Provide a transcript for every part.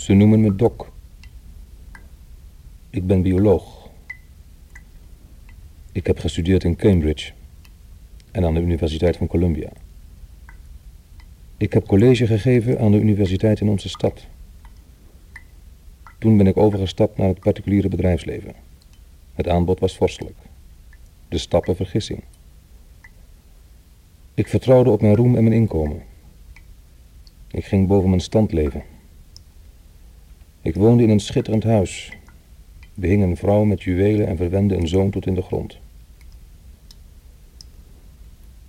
Ze noemen me Doc. Ik ben bioloog. Ik heb gestudeerd in Cambridge en aan de Universiteit van Columbia. Ik heb college gegeven aan de universiteit in onze stad. Toen ben ik overgestapt naar het particuliere bedrijfsleven. Het aanbod was vorstelijk. De stappen vergissing. Ik vertrouwde op mijn roem en mijn inkomen. Ik ging boven mijn stand leven. Ik woonde in een schitterend huis. Behing een vrouw met juwelen en verwende een zoon tot in de grond.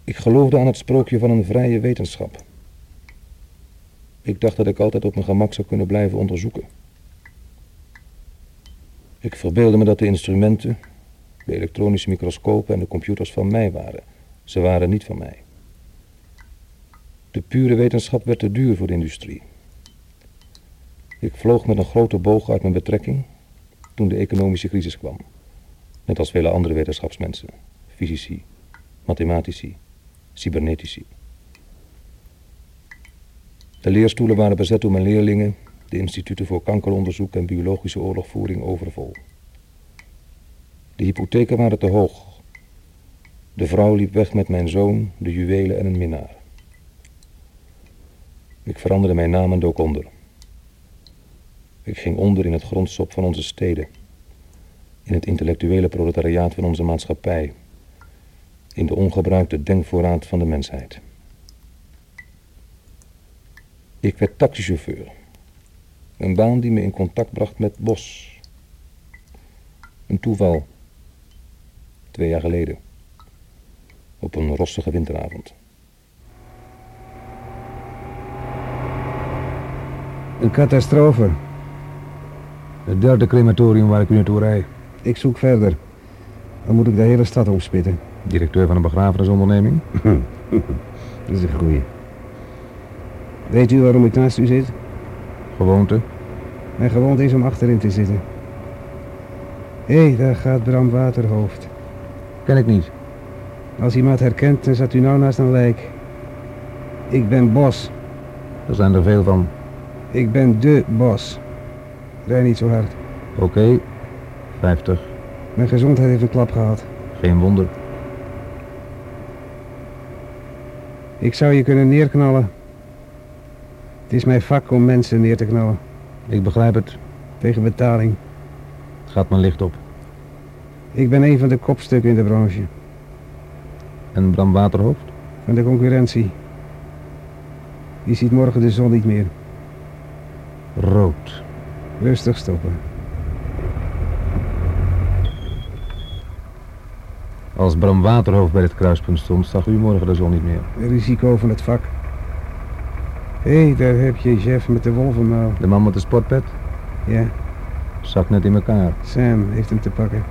Ik geloofde aan het sprookje van een vrije wetenschap. Ik dacht dat ik altijd op mijn gemak zou kunnen blijven onderzoeken. Ik verbeelde me dat de instrumenten, de elektronische microscopen en de computers van mij waren. Ze waren niet van mij. De pure wetenschap werd te duur voor de industrie. Ik vloog met een grote boog uit mijn betrekking toen de economische crisis kwam. Net als vele andere wetenschapsmensen, fysici, mathematici, cybernetici. De leerstoelen waren bezet door mijn leerlingen, de instituten voor kankeronderzoek en biologische oorlogvoering overvol. De hypotheken waren te hoog. De vrouw liep weg met mijn zoon, de juwelen en een minnaar. Ik veranderde mijn naam en dook onder. Ik ging onder in het grondsop van onze steden, in het intellectuele proletariaat van onze maatschappij, in de ongebruikte denkvoorraad van de mensheid. Ik werd taxichauffeur, een baan die me in contact bracht met Bos. Een toeval, twee jaar geleden, op een rossige winteravond. Een catastrofe. Het derde crematorium waar ik u naartoe rijd. Ik zoek verder. Dan moet ik de hele stad omspitten. Directeur van een begrafenisonderneming? Dat is een goeie. Weet u waarom ik naast u zit? Gewoonte? Mijn gewoonte is om achterin te zitten. Hé, hey, daar gaat Bram Waterhoofd. Ken ik niet. Als iemand herkent, dan zat u nou naast een lijk. Ik ben Bos. Er zijn er veel van. Ik ben de Bos. Rij niet zo hard. Oké, okay. 50. Mijn gezondheid heeft een klap gehad. Geen wonder. Ik zou je kunnen neerknallen. Het is mijn vak om mensen neer te knallen. Ik begrijp het. Tegen betaling. Het gaat me licht op. Ik ben een van de kopstukken in de branche. En Bram Waterhoofd? Van de concurrentie. Die ziet morgen de zon niet meer. Rood. Rustig stoppen. Als Bram Waterhoofd bij het kruispunt stond, zag u morgen de zon niet meer. Risico van het vak. Hé, hey, daar heb je Jeff met de wolvenmuil. De man met de sportpet? Ja. Zak net in elkaar. Sam heeft hem te pakken.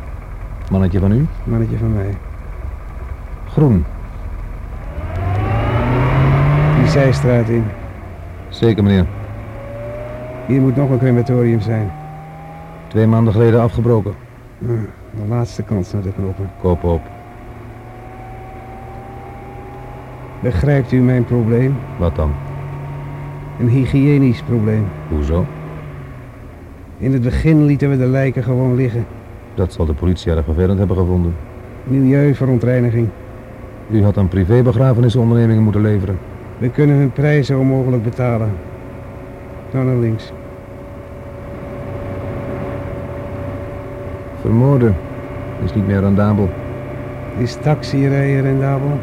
Mannetje van u? Mannetje van mij. Groen. Die zijstraat in. Zeker, meneer. Hier moet nog een crematorium zijn. Twee maanden geleden afgebroken. de laatste kans naar de knoppen. Koop op. Begrijpt u mijn probleem? Wat dan? Een hygiënisch probleem. Hoezo? In het begin lieten we de lijken gewoon liggen. Dat zal de politie erg vervelend hebben gevonden. Milieuverontreiniging. U had een privébegrafenisonderneming moeten leveren. We kunnen hun prijzen onmogelijk betalen. Nou naar links. Vermoorden is niet meer rendabel. Is taxirijden rendabel?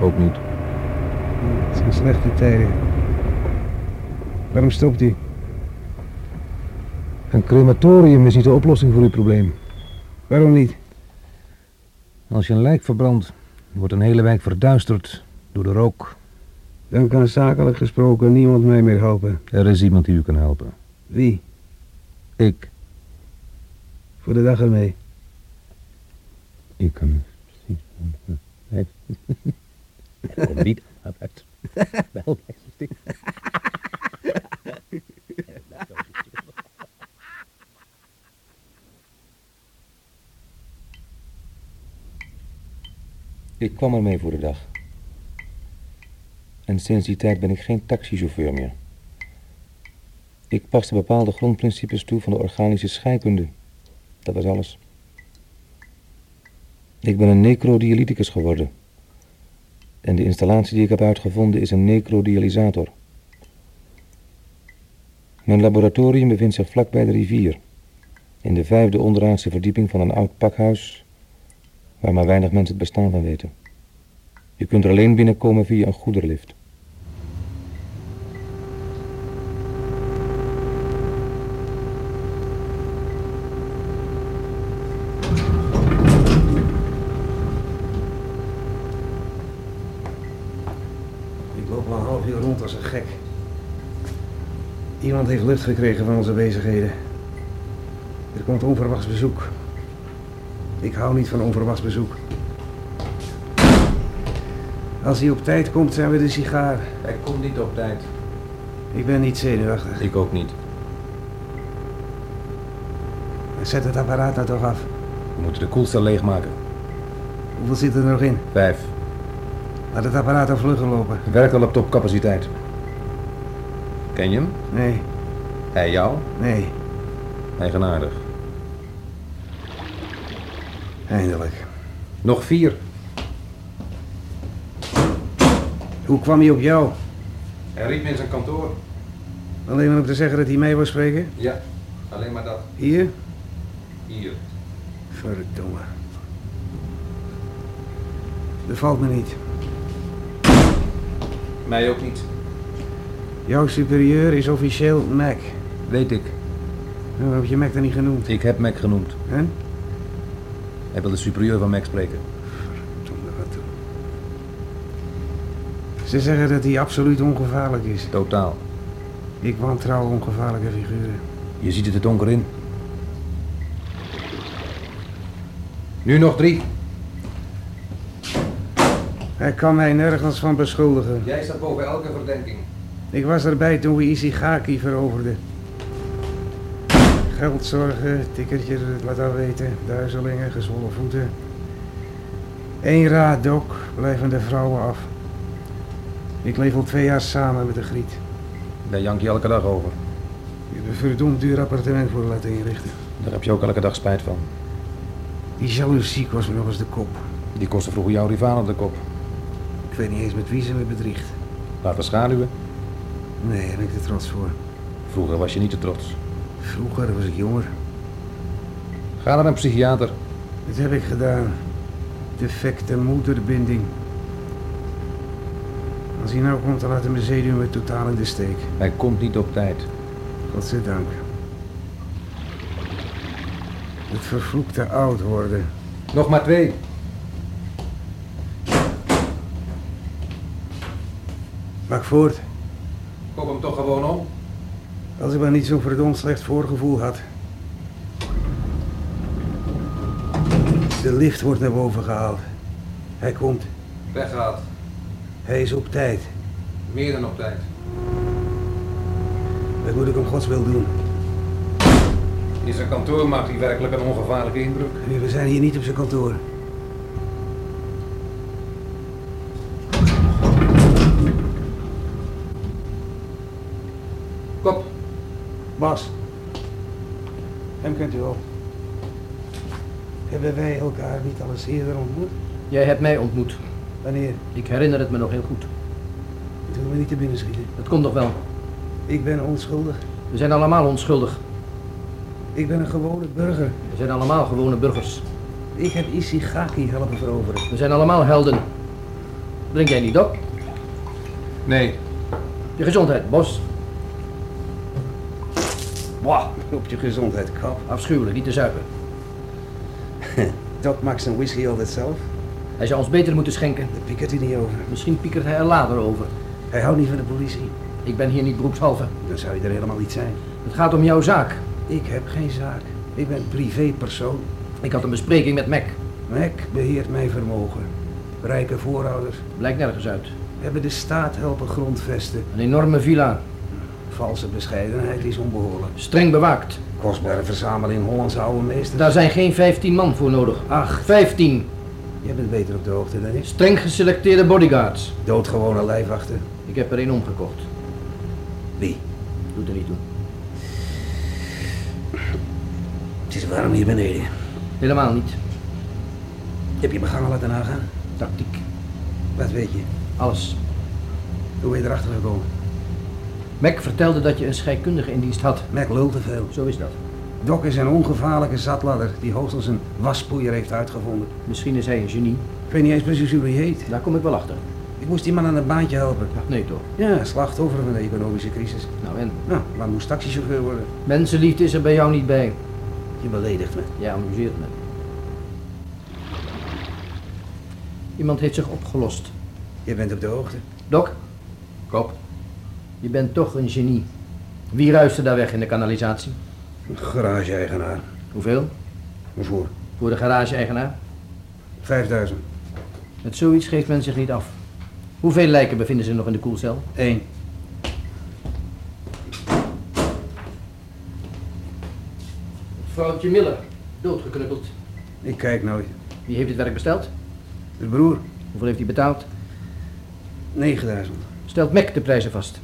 Ook niet. Het zijn slechte tijden. Waarom stopt u? Een crematorium is niet de oplossing voor uw probleem. Waarom niet? Als je een lijk verbrandt, wordt een hele wijk verduisterd door de rook. Dan kan zakelijk gesproken niemand mij meer helpen. Er is iemand die u kan helpen. Wie? Ik. Voor de dag ermee. Ik kan precies. Nee. Kom niet. Wel, Ik kwam ermee voor de dag. En sinds die tijd ben ik geen taxichauffeur meer. Ik paste bepaalde grondprincipes toe van de organische scheikunde. Dat was alles. Ik ben een necrodialyticus geworden. En de installatie die ik heb uitgevonden is een necrodialysator. Mijn laboratorium bevindt zich vlak bij de rivier. In de vijfde onderaardse verdieping van een oud pakhuis... waar maar weinig mensen het bestaan van weten. Je kunt er alleen binnenkomen via een goederlift. Ik loop al een half uur rond als een gek. Heeft lucht gekregen van onze bezigheden. Er komt onverwachts bezoek. Ik hou niet van onverwachts bezoek. Als hij op tijd komt, zijn we de sigaar. Hij komt niet op tijd. Ik ben niet zenuwachtig. Ik ook niet. Zet het apparaat nou toch af. We moeten de koelcel leegmaken. Hoeveel zit er nog in? Vijf. Laat het apparaat al vlugger lopen. Werkt al op topcapaciteit. Ken je hem? Nee, Hij jou? nee, Eigenaardig. eindelijk. Nog vier. Hoe kwam hij op jou? Hij riep me in zijn kantoor. Alleen maar om te zeggen dat hij mij wil spreken? Ja, alleen maar dat. Hier? Hier. Verdomme. Bevalt me niet. Mij ook niet. Jouw superieur is officieel Mac. Weet ik. Waarom heb je Mac dan niet genoemd? Ik heb Mac genoemd. Hè? Hij wil de superieur van Mac spreken. Verdomme, wat doen. Ze zeggen dat hij absoluut ongevaarlijk is. Totaal. Ik wantrouw ongevaarlijke figuren. Je ziet het er donker in. Nu nog drie. Hij kan mij nergens van beschuldigen. Jij staat boven elke verdenking. Ik was erbij toen we Ishigaki veroverden. Geldzorgen, tikkertje, laat dat weten, duizelingen, gezwollen voeten. Eén raad, dok, blijven de vrouwen af. Ik leef al twee jaar samen met de Griet. Daar jank je elke dag over. Ik heb een verdomd duur appartement voor laten inrichten. Daar heb je ook elke dag spijt van. Die jaloezie kost me nog eens de kop. Die kostte vroeger jouw rivaal op de kop. Ik weet niet eens met wie ze me bedriegt. Laten schaduwen. Nee, daar ben ik te trots voor. Vroeger was je niet te trots. Vroeger was ik jonger. Ga naar een psychiater. Dat heb ik gedaan. Defecte moederbinding. Als hij nou komt, dan laat mijn zenuwen totaal in de steek. Hij komt niet op tijd. Godzijdank. Het vervloekte oud worden. Nog maar twee. Maak voort. Koop hem toch gewoon om. Als ik maar niet zo'n verdomd slecht voorgevoel had. De lift wordt naar boven gehaald. Hij komt. Weggehaald. Hij is op tijd. Meer dan op tijd. Dat moet ik om gods wil doen. In zijn kantoor maakt hij werkelijk een ongevaarlijke indruk. Nee, We zijn hier niet op zijn kantoor. Kop. Bas. Hem kent u wel. Hebben wij elkaar niet al eens eerder ontmoet? Jij hebt mij ontmoet. Wanneer? Ik herinner het me nog heel goed. Toen we niet te binnen schieten. Het komt nog wel. Ik ben onschuldig. We zijn allemaal onschuldig. Ik ben een gewone burger. We zijn allemaal gewone burgers. Ik heb Ishigaki helpen veroveren. We zijn allemaal helden. Drink jij niet op? Nee. Je gezondheid, Bos. Wauw, op je gezondheid, kap. Afschuwelijk, niet te zuipen. Dat maakt zijn whisky altijd zelf. Hij zou ons beter moeten schenken. Daar piekert hij niet over. Misschien piekert hij er later over. Hij houdt niet van de politie. Ik ben hier niet beroepshalve. Dan zou je er helemaal niet zijn. Het gaat om jouw zaak. Ik heb geen zaak. Ik ben privépersoon. Ik had een bespreking met Mac. Mac beheert mijn vermogen. Rijke voorouders Blijkt nergens uit. hebben de staat helpen grondvesten. Een enorme villa. Valse bescheidenheid is onbehoorlijk. Streng bewaakt. Kostbare verzameling Hollandse oude meesters. Daar zijn geen 15 man voor nodig. Ach, 15. jij bent beter op de hoogte dan ik. Streng geselecteerde bodyguards. Doodgewone lijfwachten. Ik heb er één omgekocht. Wie? Doet er niet toe. Het is warm hier beneden. Helemaal niet. Heb je me gangen laten nagaan? Tactiek. Wat weet je? Alles. Hoe ben je erachter gekomen? Mac vertelde dat je een scheikundige in dienst had. Mac lult te veel. Zo is dat. Doc is een ongevaarlijke zatladder die hoogstens een waspoeier heeft uitgevonden. Misschien is hij een genie. Ik weet niet eens precies hoe hij heet. Daar kom ik wel achter. Ik moest die man aan het baantje helpen. Ach, nee toch. Ja, slachtoffer van de economische crisis. Nou en? Nou, maar moest taxichauffeur worden. Mensenliefde is er bij jou niet bij. Je beledigt me. Jij amuseert me. Iemand heeft zich opgelost. Je bent op de hoogte. Doc? Kop. Je bent toch een genie. Wie ruiste daar weg in de kanalisatie? Garage-eigenaar. Hoeveel? Waarvoor? Voor de garage-eigenaar? 5000. Met zoiets geeft men zich niet af. Hoeveel lijken bevinden zich nog in de koelcel? Eén. Vrouwtje Miller, doodgeknuppeld. Ik kijk nooit. Wie heeft dit werk besteld? De broer? Hoeveel heeft hij betaald? 9000. Stelt Mac de prijzen vast.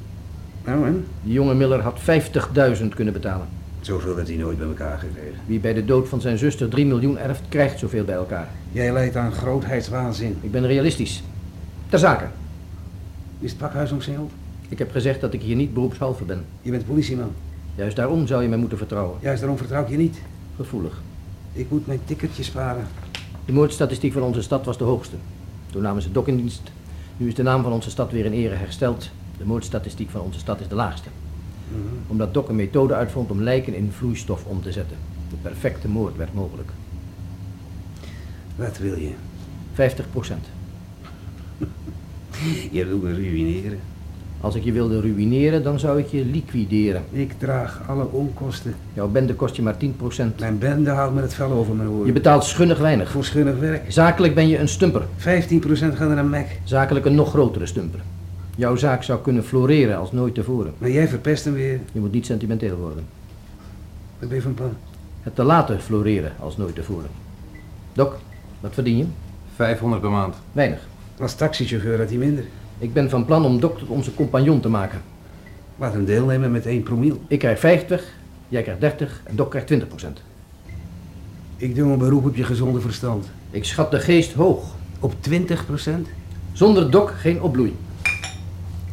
Nou en? Die jonge Miller had 50.000 kunnen betalen. Zoveel had hij nooit bij elkaar gekregen. Wie bij de dood van zijn zuster 3 miljoen erft, krijgt zoveel bij elkaar. Jij leidt aan grootheidswaanzin. Ik ben realistisch. Ter zake. Is het pakhuis omsingeld? Ik heb gezegd dat ik hier niet beroepshalve ben. Je bent politieman. Juist daarom zou je mij moeten vertrouwen. Juist daarom vertrouw ik je niet. Gevoelig. Ik moet mijn ticketje sparen. De moordstatistiek van onze stad was de hoogste. Toen namen ze Dok in dienst. Nu is de naam van onze stad weer in ere hersteld. De moordstatistiek van onze stad is de laagste. Omdat Dok een methode uitvond om lijken in vloeistof om te zetten. De perfecte moord werd mogelijk. Wat wil je? 50 procent. Je wil me ruïneren. Als ik je wilde ruïneren, dan zou ik je liquideren. Ik draag alle onkosten. Jouw bende kost je maar 10 procent. Mijn bende haalt me het vel over mijn oren. Je betaalt schunnig weinig. Voor schunnig werk. Zakelijk ben je een stumper. 15% gaat naar een Mac. Zakelijk een nog grotere stumper. Jouw zaak zou kunnen floreren als nooit tevoren. Maar jij verpest hem weer. Je moet niet sentimenteel worden. Wat ben je van plan? Het te laten floreren als nooit tevoren. Dok, wat verdien je? 500 per maand. Weinig. Als taxichauffeur had hij minder. Ik ben van plan om Dok tot onze compagnon te maken. Laat hem deelnemen met 1 promiel. Ik krijg 50, jij krijgt 30 en Dok krijgt 20 procent. Ik doe een beroep op je gezonde verstand. Ik schat de geest hoog. Op 20%? Zonder Dok geen opbloei.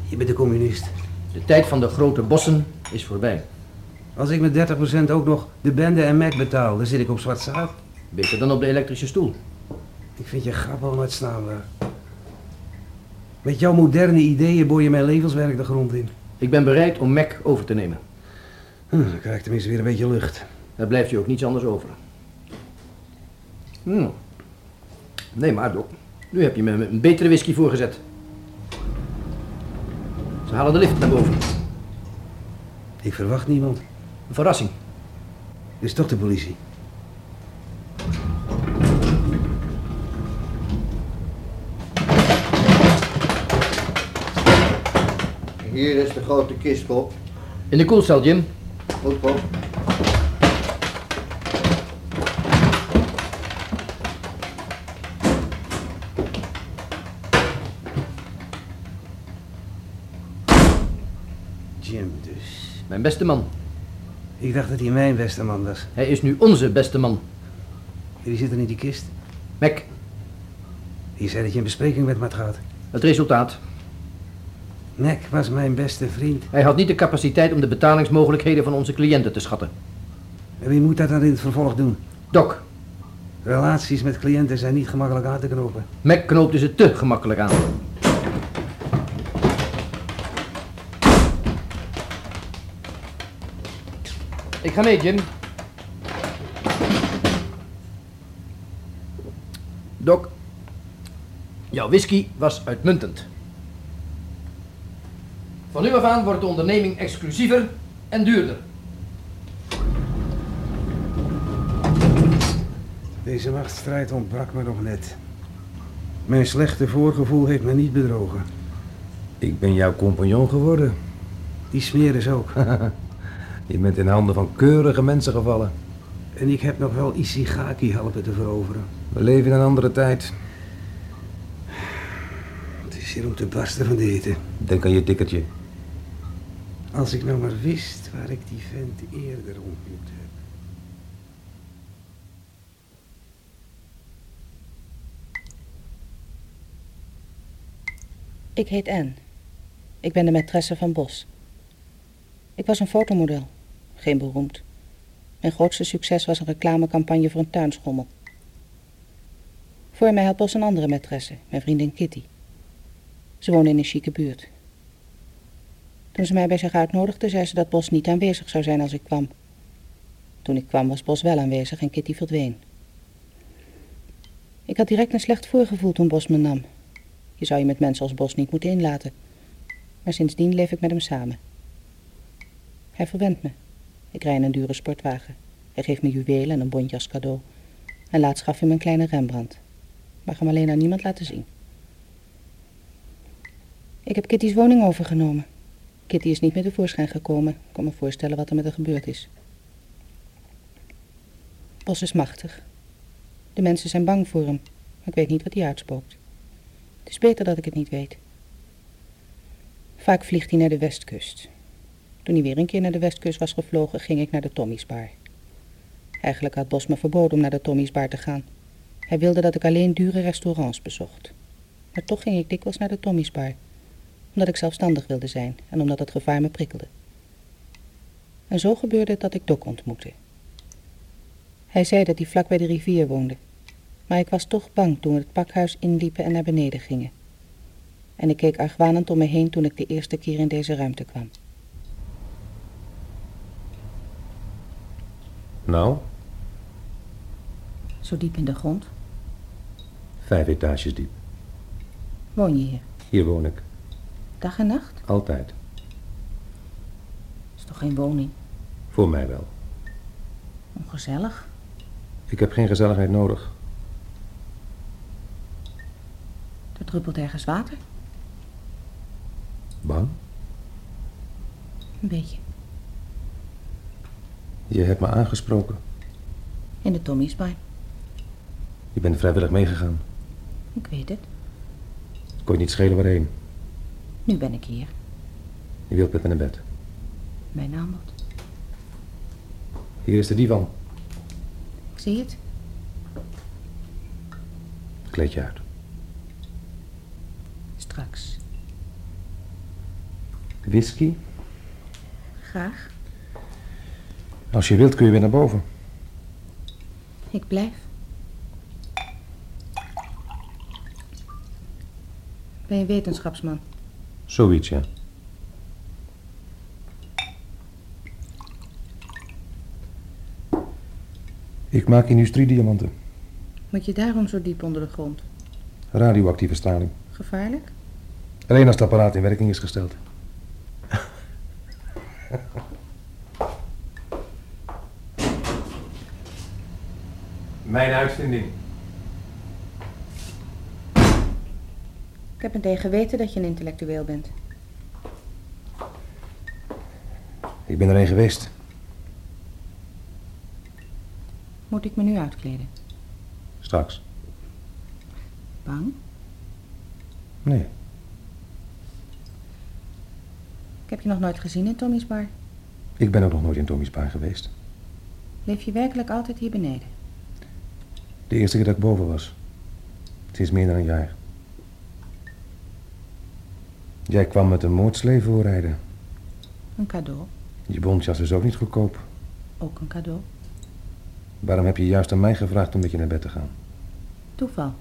Je bent een communist. De tijd van de grote bossen is voorbij. Als ik met 30% ook nog de bende en Mac betaal, dan zit ik op zwart zaad. Beter dan op de elektrische stoel. Ik vind je grappig om het snaanbaar. Met jouw moderne ideeën boor je mijn levenswerk de grond in. Ik ben bereid om Mac over te nemen. Hm, dan krijg ik tenminste weer een beetje lucht. Daar blijft je ook niets anders over. Hm. Nee, maar Dok. Nu heb je me een betere whisky voorgezet. Ze halen de lift naar boven. Ik verwacht niemand. Een verrassing. Dit is toch de politie. Hier is de grote kist, Bob. In de koelcel, Jim. Goed, Bob. Jim dus. Mijn beste man. Ik dacht dat hij mijn beste man was. Hij is nu onze beste man. Die zit er in die kist. Mac, Je zei dat je een bespreking met me had gehad. het resultaat. Mac was mijn beste vriend. Hij had niet de capaciteit om de betalingsmogelijkheden van onze cliënten te schatten. En wie moet dat dan in het vervolg doen? Doc, Relaties met cliënten zijn niet gemakkelijk aan te knopen. Mac knoopte ze te gemakkelijk aan. Ik ga mee, Jim. Doc, jouw whisky was uitmuntend. Van nu af aan wordt de onderneming exclusiever en duurder. Deze machtsstrijd ontbrak me nog net. Mijn slechte voorgevoel heeft me niet bedrogen. Ik ben jouw compagnon geworden. Die smeer is ook. Je bent in handen van keurige mensen gevallen. En ik heb nog wel Ishigaki helpen te veroveren. We leven in een andere tijd. Het is hier om te barsten van de eten. Denk aan je tikkertje. Als ik nou maar wist waar ik die vent eerder ontmoet heb. Ik heet Anne. Ik ben de maîtresse van Bos. Ik was een fotomodel. Geen beroemd. Mijn grootste succes was een reclamecampagne voor een tuinschommel. Voor mij had Bos een andere maîtresse, mijn vriendin Kitty. Ze woonde in een chique buurt. Toen ze mij bij zich uitnodigde, zei ze dat Bos niet aanwezig zou zijn als ik kwam. Toen ik kwam was Bos wel aanwezig en Kitty verdween. Ik had direct een slecht voorgevoel toen Bos me nam. Je zou je met mensen als Bos niet moeten inlaten. Maar sindsdien leef ik met hem samen. Hij verwendt me. Ik rij een dure sportwagen. Hij geeft me juwelen en een bondje als cadeau. En laatst gaf hij me een kleine Rembrandt. Mag hem alleen aan niemand laten zien. Ik heb Kitty's woning overgenomen. Kitty is niet meer tevoorschijn gekomen. Ik kan me voorstellen wat er met haar gebeurd is. Bos is machtig. De mensen zijn bang voor hem, ik weet niet wat hij uitspookt. Het is beter dat ik het niet weet. Vaak vliegt hij naar de westkust. Toen hij weer een keer naar de westkust was gevlogen, ging ik naar de Tommy's Bar. Eigenlijk had Bos me verboden om naar de Tommy's Bar te gaan. Hij wilde dat ik alleen dure restaurants bezocht. Maar toch ging ik dikwijls naar de Tommy's Bar. Omdat ik zelfstandig wilde zijn en omdat het gevaar me prikkelde. En zo gebeurde het dat ik Doc ontmoette. Hij zei dat hij vlak bij de rivier woonde. Maar ik was toch bang toen we het pakhuis inliepen en naar beneden gingen. En ik keek argwanend om me heen toen ik de eerste keer in deze ruimte kwam. Nou, Zo diep in de grond. vijf etages diep. Woon je hier? Hier woon ik. Dag en nacht? Altijd. Is toch geen woning? Voor mij wel. Ongezellig. Ik heb geen gezelligheid nodig. Er druppelt ergens water. Bang? Een beetje. Je hebt me aangesproken. In de Tommy's Bar. Je bent vrijwillig meegegaan. Ik weet het. Kon je niet schelen waarheen. Nu ben ik hier. Je wilt met me naar bed. Mijn aanbod. Hier is de divan. Ik zie het. Kleed je uit. Straks. Whisky? Graag. Als je wilt kun je weer naar boven. Ik blijf. Ben je wetenschapsman? Zoiets, ja. Ik maak industriediamanten. Moet je daarom zo diep onder de grond? Radioactieve straling. Gevaarlijk? Alleen als het apparaat in werking is gesteld. Mijn uitvinding. Ik heb meteen geweten dat je een intellectueel bent. Ik ben er een geweest. Moet ik me nu uitkleden? Straks. Bang? Nee. Ik heb je nog nooit gezien in Tommy's Bar. Ik ben ook nog nooit in Tommy's Bar geweest. Leef je werkelijk altijd hier beneden? De eerste keer dat ik boven was. Het is meer dan een jaar. Jij kwam met een moordslee voorrijden. Een cadeau. Je bontjas is ook niet goedkoop. Ook een cadeau. Waarom heb je juist aan mij gevraagd om met je naar bed te gaan? Toeval.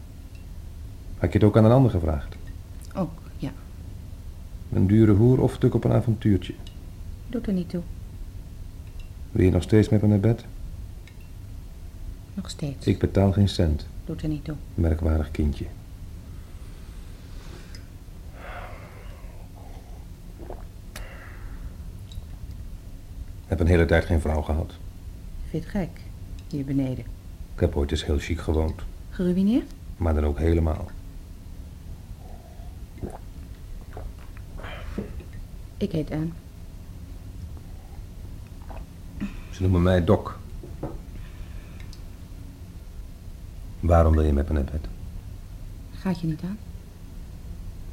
Had je het ook aan een ander gevraagd? Ook, ja. Een dure hoer of stuk op een avontuurtje? Doet er niet toe. Wil je nog steeds met me naar bed? Nog steeds. Ik betaal geen cent. Doet er niet toe. Merkwaardig kindje. Ik heb een hele tijd geen vrouw gehad. Vind je het gek? Hier beneden. Ik heb ooit eens heel chic gewoond. Geruineerd? Maar dan ook helemaal. Ik heet Anne. Ze noemen mij Doc. Waarom wil je met me naar bed? Gaat je niet aan?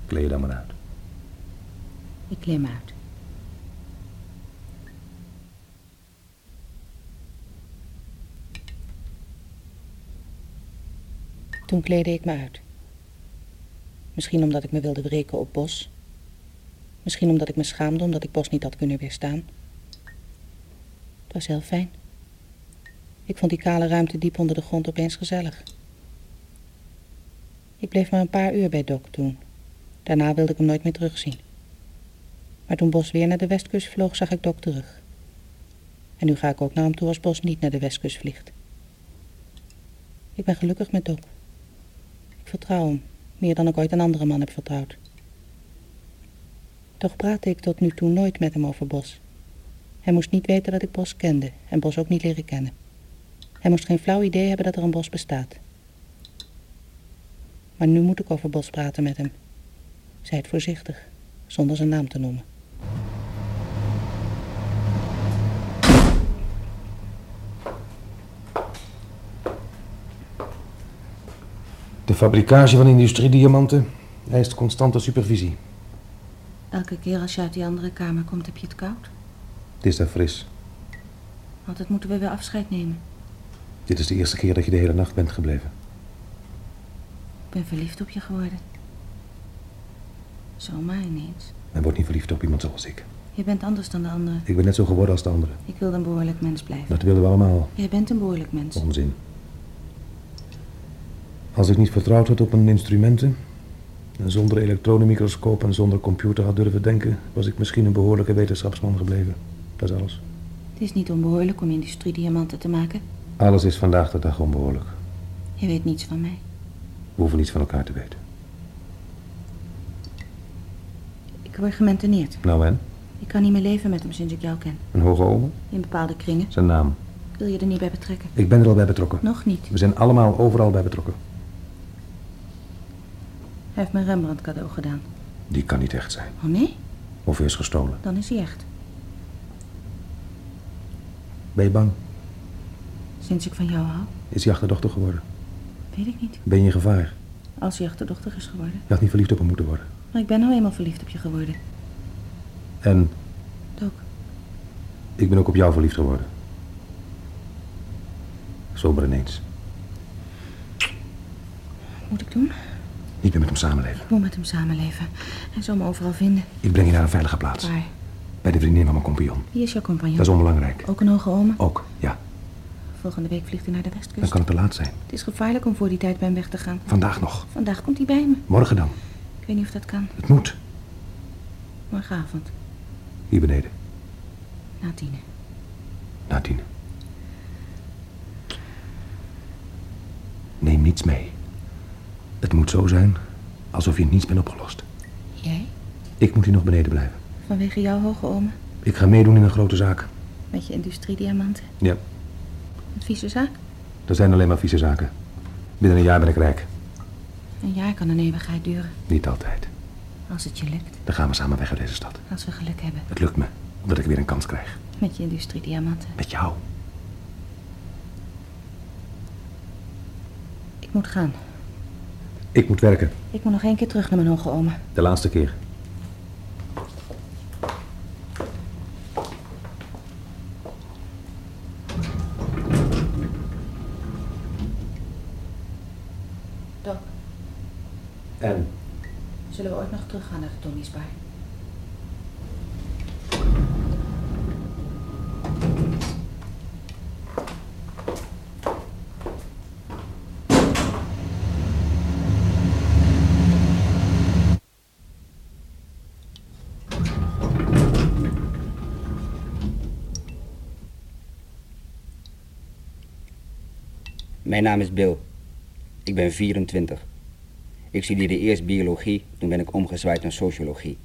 Kleed je dan maar uit. Ik kleed me uit. Toen kleedde ik me uit. Misschien omdat ik me wilde wreken op Bos. Misschien omdat ik me schaamde omdat ik Bos niet had kunnen weerstaan. Het was heel fijn. Ik vond die kale ruimte diep onder de grond opeens gezellig. Ik bleef maar een paar uur bij Doc toen. Daarna wilde ik hem nooit meer terugzien. Maar toen Bos weer naar de westkust vloog, zag ik Doc terug. En nu ga ik ook naar hem toe als Bos niet naar de westkust vliegt. Ik ben gelukkig met Doc. Ik vertrouw hem, meer dan ik ooit een andere man heb vertrouwd. Toch praatte ik tot nu toe nooit met hem over Bos. Hij moest niet weten dat ik Bos kende en Bos ook niet leren kennen. Hij moest geen flauw idee hebben dat er een bos bestaat. Maar nu moet ik over Bos praten met hem. Zij het voorzichtig, zonder zijn naam te noemen. De fabricage van industriediamanten eist constante supervisie. Elke keer als je uit die andere kamer komt, heb je het koud. Het is daar fris. Altijd moeten we weer afscheid nemen. Dit is de eerste keer dat je de hele nacht bent gebleven. Ik ben verliefd op je geworden. Zomaar ineens. Men wordt niet verliefd op iemand zoals ik. Je bent anders dan de anderen. Ik ben net zo geworden als de anderen. Ik wilde een behoorlijk mens blijven. Dat willen we allemaal. Jij bent een behoorlijk mens. Onzin. Als ik niet vertrouwd had op mijn instrumenten... en zonder elektronenmicroscoop en zonder computer had durven denken... was ik misschien een behoorlijke wetenschapsman gebleven. Dat is alles. Het is niet onbehoorlijk om industriediamanten te maken. Alles is vandaag de dag onbehoorlijk. Je weet niets van mij. We hoeven niets van elkaar te weten. Ik word gementeneerd. Nou en? Ik kan niet meer leven met hem sinds ik jou ken. Een hoge omen? In bepaalde kringen. Zijn naam. Ik wil je er niet bij betrekken. Ik ben er al bij betrokken. Nog niet. We zijn allemaal overal bij betrokken. Hij heeft me Rembrandt cadeau gedaan. Die kan niet echt zijn. Oh nee? Of hij is gestolen. Dan is hij echt. Ben je bang? Sinds ik van jou hou? Is hij achterdochter geworden? Weet ik niet. Ben je in gevaar? Als hij achterdochtig is geworden. Je had niet verliefd op hem moeten worden. Maar ik ben nou eenmaal verliefd op je geworden. En Doc, ik ben ook op jou verliefd geworden. Zomaar ineens. wat moet ik doen? Niet meer met hem samenleven. Ik moet met hem samenleven. Hij zal me overal vinden. Ik breng je naar een veilige plaats. Waar? Bij de vriendin van mijn compagnon. Wie is jouw compagnon? Dat is onbelangrijk. Ook een hoge ome? Ook, ja. Volgende week vliegt hij naar de Dan westkust. kan het te laat zijn. Het is gevaarlijk om voor die tijd bij hem weg te gaan. Vandaag nog. Vandaag komt hij bij me. Morgen dan. Ik weet niet of dat kan. Het moet. Morgenavond, Hier beneden. na tienen. Na tien. Neem niets mee. Het moet zo zijn alsof je niets bent opgelost. Jij? Ik moet hier nog beneden blijven. Vanwege jouw hoge ome? Ik ga meedoen in een grote zaak. Met je industriediamanten? Ja, Een vieze zaak? er zijn alleen maar vieze zaken. Binnen een jaar ben ik rijk. Een jaar kan een eeuwigheid duren. Niet altijd. Als het je lukt. Dan gaan we samen weg uit deze stad. Als we geluk hebben. Het lukt me, omdat ik weer een kans krijg. Met je industriediamanten. Met jou. Ik moet gaan. Ik moet werken. Ik moet nog één keer terug naar mijn hoge ome. De laatste keer. Doc, En? zullen we ooit nog teruggaan naar de Tony's Bar? Mijn naam is Bill. Ik ben 24. Ik studeerde eerst biologie, toen ben ik omgezwaaid naar sociologie.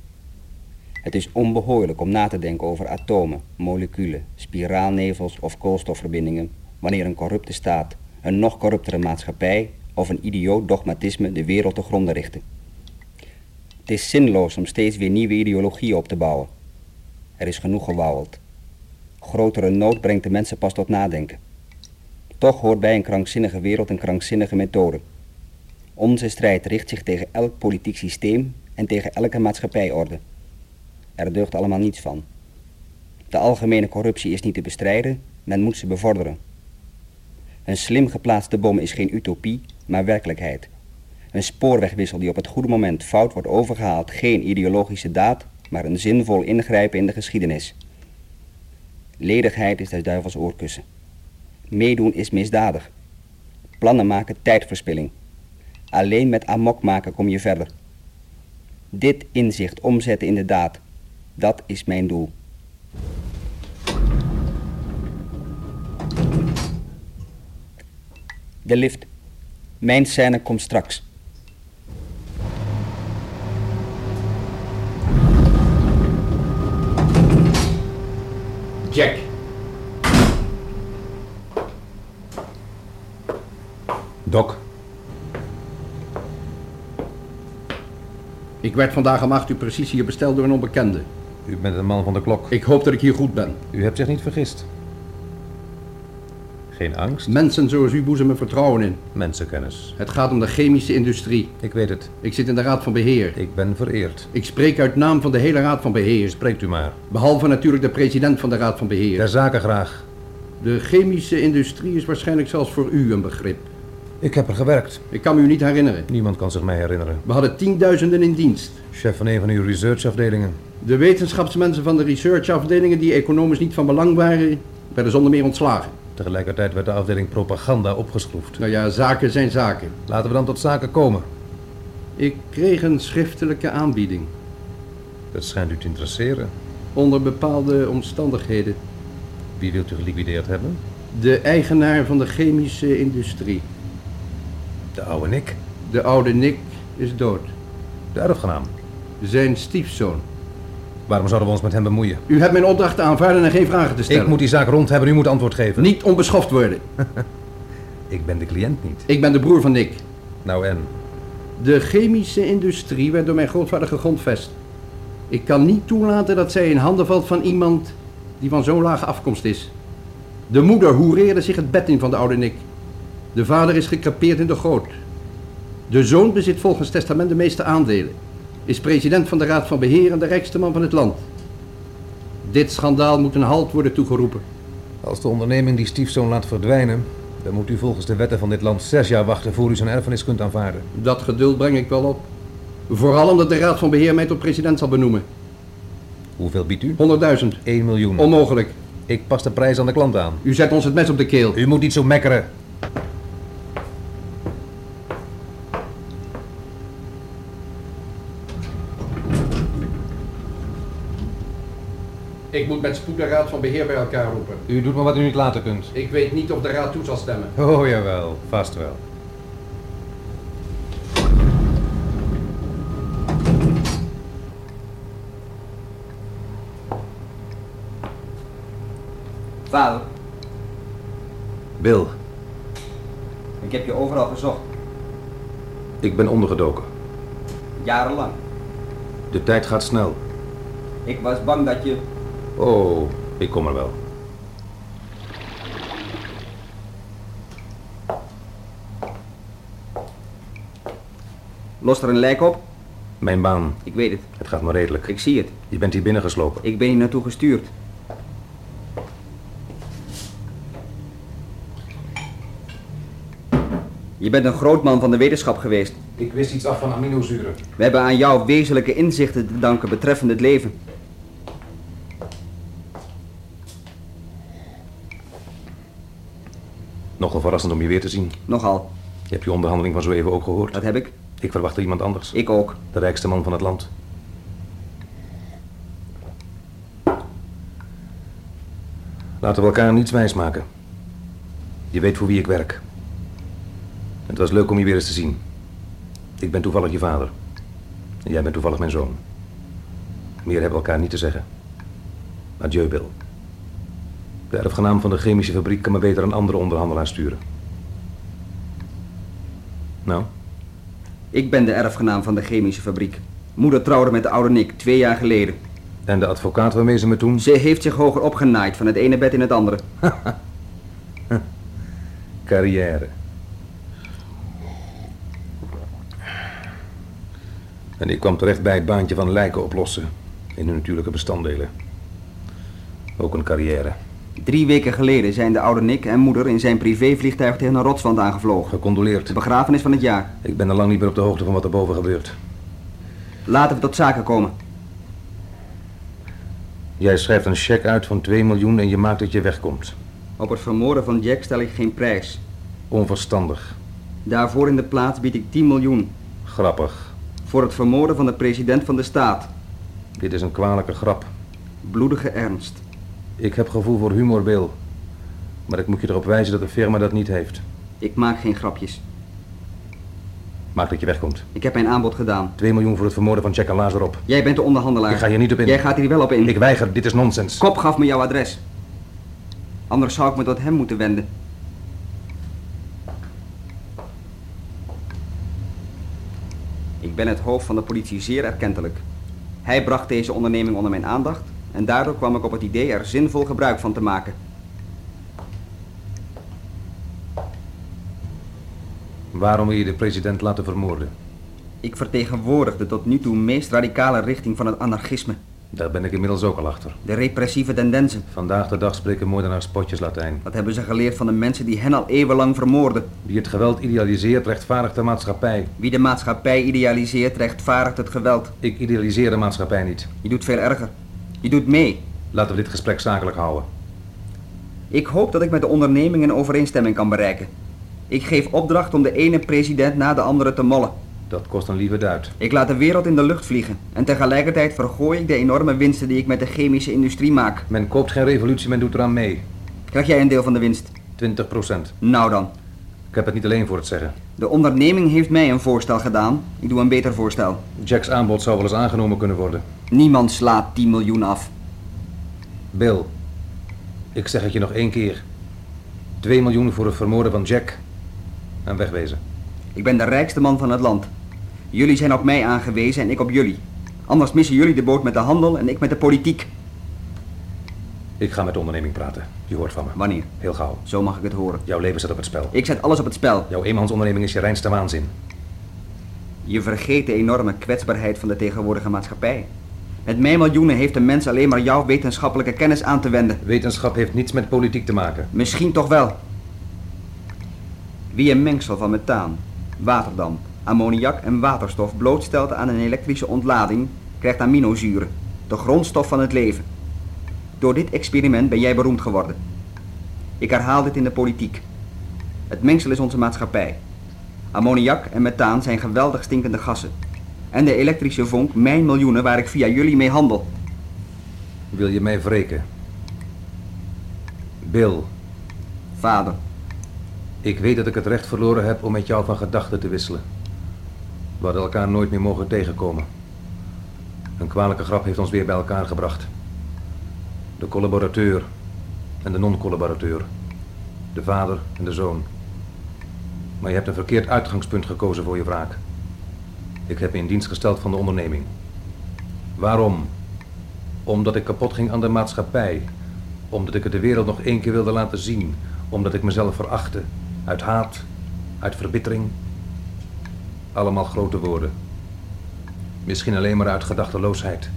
Het is onbehoorlijk om na te denken over atomen, moleculen, spiraalnevels of koolstofverbindingen wanneer een corrupte staat, een nog corruptere maatschappij of een idioot dogmatisme de wereld te gronden richten. Het is zinloos om steeds weer nieuwe ideologieën op te bouwen. Er is genoeg gewauweld. Grotere nood brengt de mensen pas tot nadenken. Toch hoort bij een krankzinnige wereld een krankzinnige methode. Onze strijd richt zich tegen elk politiek systeem en tegen elke maatschappijorde. Er deugt allemaal niets van. De algemene corruptie is niet te bestrijden, men moet ze bevorderen. Een slim geplaatste bom is geen utopie, maar werkelijkheid. Een spoorwegwissel die op het goede moment fout wordt overgehaald. Geen ideologische daad, maar een zinvol ingrijpen in de geschiedenis. Ledigheid is des duivels oorkussen. Meedoen is misdadig. Plannen maken tijdverspilling. Alleen met amok maken kom je verder. Dit inzicht omzetten in de daad, dat is mijn doel. De lift. Mijn scène komt straks. Jack. Doc, Ik werd vandaag om acht uur precies hier besteld door een onbekende. u bent een man van de klok. Ik hoop dat ik hier goed ben. U hebt zich niet vergist. Geen angst? Mensen zoals u boezemen vertrouwen in. Mensenkennis. Het gaat om de chemische industrie. Ik weet het. Ik zit in de Raad van Beheer. Ik ben vereerd. Ik spreek uit naam van de hele Raad van Beheer. Spreekt u maar. Behalve natuurlijk de president van de Raad van Beheer. Ter zake graag. De chemische industrie is waarschijnlijk zelfs voor u een begrip. Ik heb er gewerkt. Ik kan me u niet herinneren. Niemand kan zich mij herinneren. We hadden tienduizenden in dienst. Chef van een van uw researchafdelingen. De wetenschapsmensen van de researchafdelingen die economisch niet van belang waren, werden zonder meer ontslagen. Tegelijkertijd werd de afdeling propaganda opgeschroefd. Nou ja, zaken zijn zaken. Laten we dan tot zaken komen. Ik kreeg een schriftelijke aanbieding. Dat schijnt u te interesseren. Onder bepaalde omstandigheden. Wie wilt u geliquideerd hebben? De eigenaar van de chemische industrie. De oude Nick. De oude Nick is dood. De erfgenaam. Zijn stiefzoon. Waarom zouden we ons met hem bemoeien? U hebt mijn opdracht te aanvaarden en geen vragen te stellen. Ik moet die zaak rond hebben, u moet antwoord geven. Niet onbeschoft worden. Ik ben de cliënt niet. Ik ben de broer van Nick. Nou en? De chemische industrie werd door mijn grootvader gegrondvest. Ik kan niet toelaten dat zij in handen valt van iemand die van zo'n lage afkomst is. De moeder hoereerde zich het bed in van de oude Nick. De vader is gekrapeerd in de goot. De zoon bezit volgens testament de meeste aandelen. Is president van de Raad van Beheer en de rijkste man van het land. Dit schandaal moet een halt worden toegeroepen. Als de onderneming die stiefzoon laat verdwijnen, dan moet u volgens de wetten van dit land zes jaar wachten voor u zijn erfenis kunt aanvaarden. Dat geduld breng ik wel op. Vooral omdat de Raad van Beheer mij tot president zal benoemen. Hoeveel biedt u? 100.000. 1 miljoen. Onmogelijk. Ik pas de prijs aan de klant aan. U zet ons het mes op de keel. U moet niet zo mekkeren. Ik moet met spoed de Raad van Beheer bij elkaar roepen. U doet maar wat u niet laten kunt. Ik weet niet of de Raad toe zal stemmen. Oh jawel, vast wel. Vader, Bill, ik heb je overal gezocht. ik ben ondergedoken. Jarenlang. De tijd gaat snel. Ik was bang dat je... Oh, ik kom er wel. Lost er een lijk op? Mijn baan, Ik weet het. het gaat maar redelijk. Ik zie het. Je bent hier binnengeslopen. Ik ben hier naartoe gestuurd. Je bent een groot man van de wetenschap geweest. Ik wist iets af van aminozuren. We hebben aan jou wezenlijke inzichten te danken betreffende het leven. Nogal verrassend om je weer te zien. Nogal. Je hebt je onderhandeling van zo even ook gehoord. Dat heb ik. Ik verwachtte iemand anders. Ik ook. De rijkste man van het land. Laten we elkaar niets wijsmaken. Je weet voor wie ik werk. Het was leuk om je weer eens te zien. Ik ben toevallig je vader. En jij bent toevallig mijn zoon. Meer hebben we elkaar niet te zeggen. Adieu, Bill. De erfgenaam van de chemische fabriek kan me beter een andere onderhandelaar sturen. Nou, Ik ben de erfgenaam van de chemische fabriek. Moeder trouwde met de oude Nick twee jaar geleden. en de advocaat waarmee ze me toen... Ze heeft zich hoger opgenaaid van het ene bed in het andere. carrière. En ik kwam terecht bij het baantje van lijken oplossen in hun natuurlijke bestanddelen. Ook een carrière. Drie weken geleden zijn de oude Nick en moeder in zijn privévliegtuig tegen een rotswand aangevlogen. Gecondoleerd. De begrafenis van het jaar. Ik ben al lang niet meer op de hoogte van wat er boven gebeurt. Laten we tot zaken komen. Jij schrijft een cheque uit van 2 miljoen en je maakt dat je wegkomt. Op het vermoorden van Jack stel ik geen prijs. Onverstandig. Daarvoor in de plaats bied ik 10 miljoen. Grappig. Voor het vermoorden van de president van de staat. Dit is een kwalijke grap. Bloedige ernst. Ik heb gevoel voor humor, Bill. Maar ik moet je erop wijzen dat de firma dat niet heeft. Ik maak geen grapjes. Maak dat je wegkomt. Ik heb mijn aanbod gedaan. 2 miljoen voor het vermoorden van Jack en Lazarop. Jij bent de onderhandelaar. Ik ga hier niet op in. Jij gaat hier wel op in. Ik weiger, dit is nonsens. Kop gaf me jouw adres. Anders zou ik me tot hem moeten wenden. Ik ben het hoofd van de politie zeer erkentelijk. Hij bracht deze onderneming onder mijn aandacht en daardoor kwam ik op het idee er zinvol gebruik van te maken. Waarom wil je de president laten vermoorden? Ik vertegenwoordig de tot nu toe meest radicale richting van het anarchisme. Daar ben ik inmiddels ook al achter. De repressieve tendensen. Vandaag de dag spreken moordenaars potjes Latijn. Dat hebben ze geleerd van de mensen die hen al eeuwenlang vermoorden. Wie het geweld idealiseert, rechtvaardigt de maatschappij. Wie de maatschappij idealiseert, rechtvaardigt het geweld. Ik idealiseer de maatschappij niet. Je doet veel erger. Je doet mee. Laten we dit gesprek zakelijk houden. Ik hoop dat ik met de onderneming een overeenstemming kan bereiken. Ik geef opdracht om de ene president na de andere te mollen. Dat kost een lieve duit. Ik laat de wereld in de lucht vliegen. En tegelijkertijd vergooi ik de enorme winsten die ik met de chemische industrie maak. Men koopt geen revolutie, men doet eraan mee. Krijg jij een deel van de winst? 20 procent. Nou dan. Ik heb het niet alleen voor het zeggen. De onderneming heeft mij een voorstel gedaan. Ik doe een beter voorstel. Jack's aanbod zou wel eens aangenomen kunnen worden. Niemand slaat 10 miljoen af. Bill, ik zeg het je nog één keer. 2 miljoen voor het vermoorden van Jack. En wegwezen. Ik ben de rijkste man van het land. Jullie zijn op mij aangewezen en ik op jullie. Anders missen jullie de boot met de handel en ik met de politiek. Ik ga met de onderneming praten. Je hoort van me. Wanneer? Heel gauw. Zo mag ik het horen. Jouw leven staat op het spel. Ik zet alles op het spel. Jouw eenmansonderneming is je reinste waanzin. Je vergeet de enorme kwetsbaarheid van de tegenwoordige maatschappij. Met mijn miljoenen heeft een mens alleen maar jouw wetenschappelijke kennis aan te wenden. Wetenschap heeft niets met politiek te maken. Misschien toch wel. Wie een mengsel van methaan, waterdamp, ammoniak en waterstof blootstelt aan een elektrische ontlading, krijgt aminozuren, de grondstof van het leven. Door dit experiment ben jij beroemd geworden. Ik herhaal dit in de politiek. Het mengsel is onze maatschappij. Ammoniak en methaan zijn geweldig stinkende gassen. En de elektrische vonk mijn miljoenen waar ik via jullie mee handel. Wil je mij wreken? Bill, Vader, ik weet dat ik het recht verloren heb om met jou van gedachten te wisselen. We hadden elkaar nooit meer mogen tegenkomen. Een kwalijke grap heeft ons weer bij elkaar gebracht. De collaborateur en de non-collaborateur. De vader en de zoon. Maar je hebt een verkeerd uitgangspunt gekozen voor je wraak. Ik heb me in dienst gesteld van de onderneming. Waarom? Omdat ik kapot ging aan de maatschappij. Omdat ik het de wereld nog één keer wilde laten zien. Omdat ik mezelf verachtte. Uit haat, uit verbittering. Allemaal grote woorden. Misschien alleen maar uit gedachteloosheid.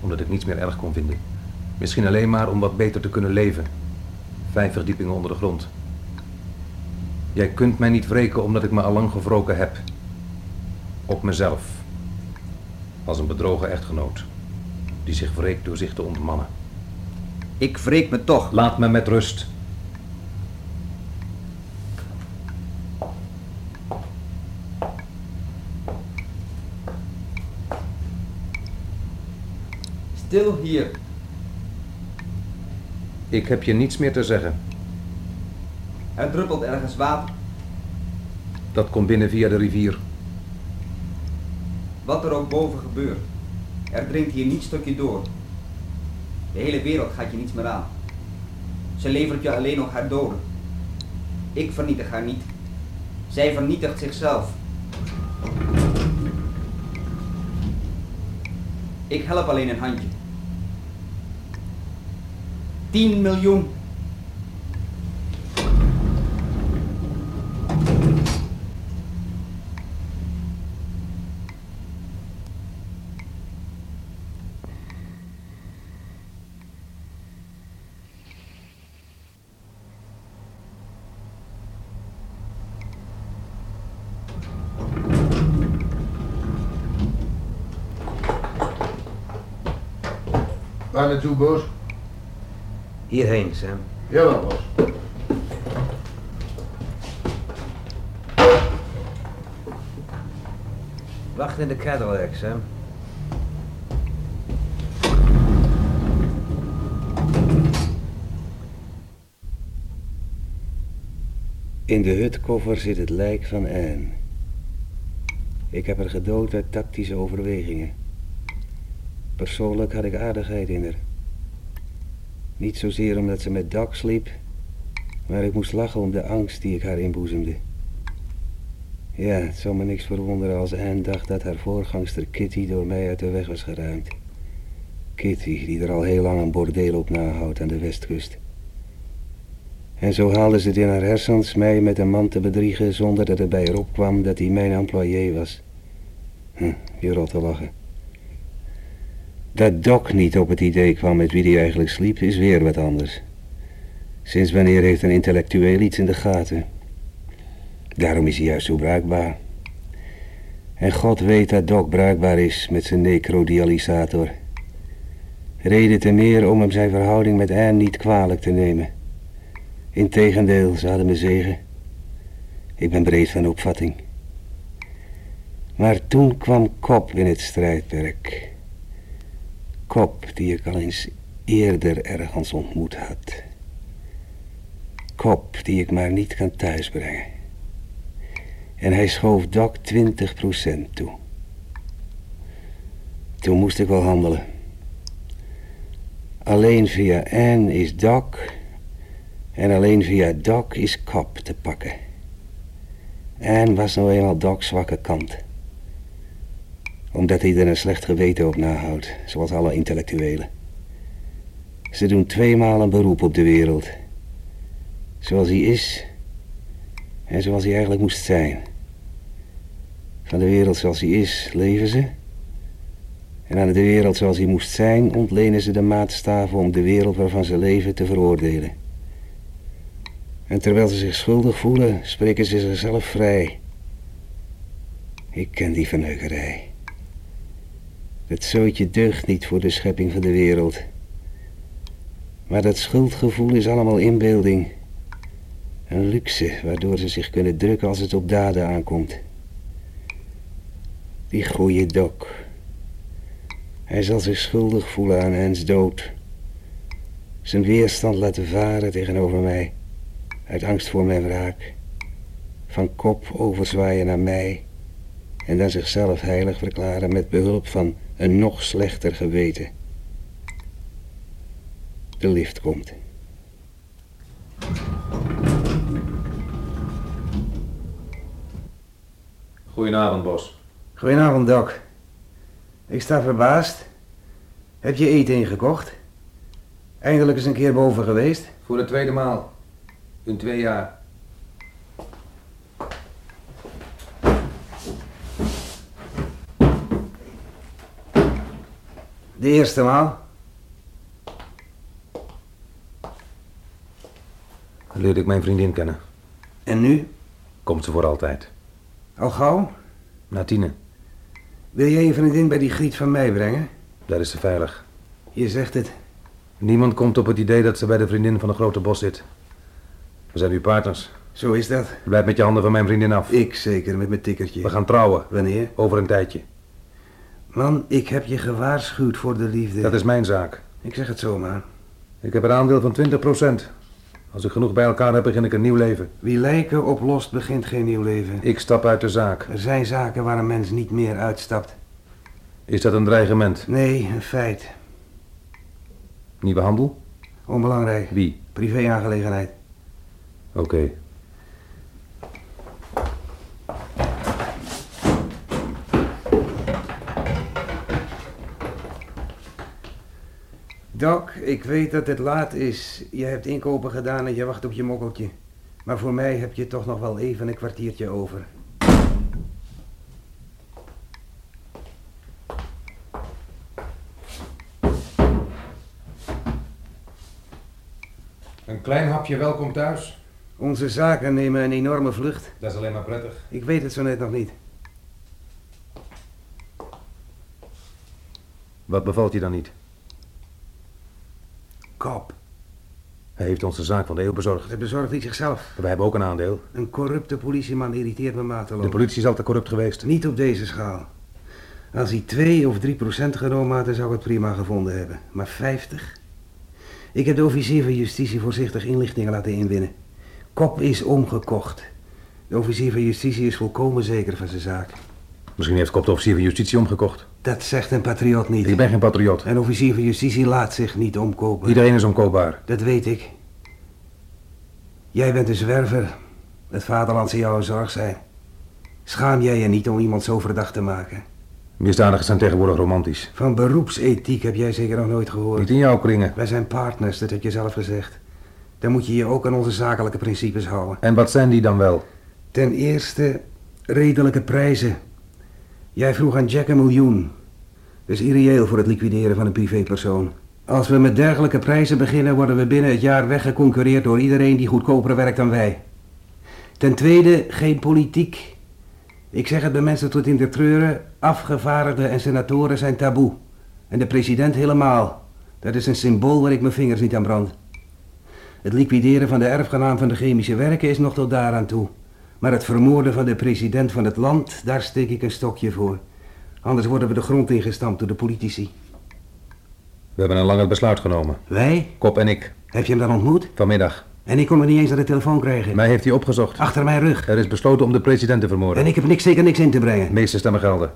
Omdat ik niets meer erg kon vinden. Misschien alleen maar om wat beter te kunnen leven. Vijf verdiepingen onder de grond. Jij kunt mij niet wreken omdat ik me allang gewroken heb. Op mezelf. Als een bedrogen echtgenoot. Die zich wreekt door zich te ontmannen. ik wreek me toch. Laat me met rust. Stil hier. Ik heb je niets meer te zeggen. Er druppelt ergens water. Dat komt binnen via de rivier. Wat er ook boven gebeurt. Er dringt hier niets tot je door. De hele wereld gaat je niets meer aan. Ze levert je alleen nog haar doden. Ik vernietig haar niet. Zij vernietigt zichzelf. Ik help alleen een handje. 10 miljoen. Waar naartoe, Bos? Hierheen, Sam. Jawel, Bos. Wacht in de Cadillac, Sam. In de hutkoffer zit het lijk van Anne. Ik heb haar gedood uit tactische overwegingen. Persoonlijk had ik aardigheid in haar. Niet zozeer omdat ze met Doc sliep, maar ik moest lachen om de angst die ik haar inboezemde. Ja, het zou me niks verwonderen als Anne dacht dat haar voorgangster Kitty door mij uit de weg was geruimd. Kitty, die er al heel lang een bordeel op nahoudt aan de westkust. En zo haalde ze het in haar hersens mij met een man te bedriegen zonder dat het bij haar opkwam dat hij mijn employé was. Hm, rot te lachen. Dat Doc niet op het idee kwam met wie hij eigenlijk sliep, is weer wat anders. Sinds wanneer heeft een intellectueel iets in de gaten? Daarom is hij juist zo bruikbaar. En God weet dat Doc bruikbaar is met zijn necrodialysator. Reden te meer om hem zijn verhouding met Anne niet kwalijk te nemen. Integendeel, ze hadden me zegen. Ik ben breed van opvatting. Maar toen kwam Kop in het strijdperk. Kop die ik al eens eerder ergens ontmoet had. Kop die ik maar niet kan thuisbrengen. En hij schoof Doc 20% toe. Toen moest ik wel handelen. Alleen via Anne is Doc en alleen via Doc is Kop te pakken. Anne was nou eenmaal Doc's zwakke kant. Omdat hij er een slecht geweten op nahoudt, zoals alle intellectuelen. Ze doen tweemaal een beroep op de wereld. Zoals hij is en zoals hij eigenlijk moest zijn. Van de wereld zoals hij is leven ze. En aan de wereld zoals hij moest zijn ontlenen ze de maatstaven om de wereld waarvan ze leven te veroordelen. En terwijl ze zich schuldig voelen, spreken ze zichzelf vrij. Ik ken die verneukerij. Het zootje deugt niet voor de schepping van de wereld. Maar dat schuldgevoel is allemaal inbeelding. Een luxe waardoor ze zich kunnen drukken als het op daden aankomt. Die goeie Doc. Hij zal zich schuldig voelen aan Hens dood. Zijn weerstand laten varen tegenover mij. Uit angst voor mijn wraak. Van kop overzwaaien naar mij. En dan zichzelf heilig verklaren met behulp van een nog slechter geweten. De lift komt. Goedenavond, Bos. Goedenavond, Doc. Ik sta verbaasd. Heb je eten ingekocht? Eindelijk eens een keer boven geweest? Voor de tweede maal. In twee jaar. De eerste maal? Leerde ik mijn vriendin kennen. En nu? Komt ze voor altijd. Al gauw? Na tienen. Wil jij je vriendin bij die griet van mij brengen? Daar is ze veilig. Je zegt het. Niemand komt op het idee dat ze bij de vriendin van de grote bos zit. We zijn nu partners. Zo is dat. Blijf met je handen van mijn vriendin af. Ik zeker, met mijn tikkertje. We gaan trouwen. Wanneer? Over een tijdje. Man, ik heb je gewaarschuwd voor de liefde. Dat is mijn zaak. Ik zeg het zomaar. Ik heb een aandeel van 20%. Als ik genoeg bij elkaar heb, begin ik een nieuw leven. Wie lijken oplost, begint geen nieuw leven. Ik stap uit de zaak. Er zijn zaken waar een mens niet meer uitstapt. Is dat een dreigement? Nee, een feit. Nieuwe handel? Onbelangrijk. Wie? Privéaangelegenheid. Oké. Doc, ik weet dat het laat is. Je hebt inkopen gedaan en je wacht op je mokkeltje. Maar voor mij heb je toch nog wel even een kwartiertje over. Een klein hapje welkom thuis. Onze zaken nemen een enorme vlucht. Dat is alleen maar prettig. Ik weet het zo net nog niet. Wat bevalt je dan niet? Kop. Hij heeft ons de zaak van de eeuw bezorgd. Hij bezorgt niet zichzelf. Wij hebben ook een aandeel. Een corrupte politieman irriteert me mateloos. De politie is altijd corrupt geweest. Niet op deze schaal. Als hij 2 of 3 procent genomen had, dan zou ik het prima gevonden hebben. Maar 50? Ik heb de officier van justitie voorzichtig inlichtingen laten inwinnen. Kop is omgekocht. De officier van justitie is volkomen zeker van zijn zaak. Misschien heeft Kop de officier van justitie omgekocht. Dat zegt een patriot niet. Ik ben geen patriot. Een officier van justitie laat zich niet omkopen. Iedereen is omkoopbaar. Dat weet ik. Jij bent een zwerver. Het vaderland zal jou een zorg zijn. Schaam jij je niet om iemand zo verdacht te maken? Misdadigers zijn tegenwoordig romantisch. Van beroepsethiek heb jij zeker nog nooit gehoord. Niet in jouw kringen. Wij zijn partners, dat heb je zelf gezegd. Dan moet je je ook aan onze zakelijke principes houden. En wat zijn die dan wel? Ten eerste, redelijke prijzen. Jij vroeg aan Jack een miljoen. Dat is irreëel voor het liquideren van een privépersoon. Als we met dergelijke prijzen beginnen, worden we binnen het jaar weggeconcurreerd door iedereen die goedkoper werkt dan wij. Ten tweede, geen politiek. Ik zeg het bij mensen tot in de treuren, afgevaardigden en senatoren zijn taboe. En de president helemaal. Dat is een symbool waar ik mijn vingers niet aan brand. Het liquideren van de erfgenaam van de chemische werken is nog tot daaraan toe. Maar het vermoorden van de president van het land, daar steek ik een stokje voor. Anders worden we de grond ingestampt door de politici. We hebben een langer besluit genomen. Wij? Kop en ik. Heb je hem dan ontmoet? Vanmiddag. En ik kon me niet eens aan de telefoon krijgen. Mij heeft hij opgezocht. Achter mijn rug. Er is besloten om de president te vermoorden. En ik heb niks, zeker niks in te brengen. Meeste stemmen gelden.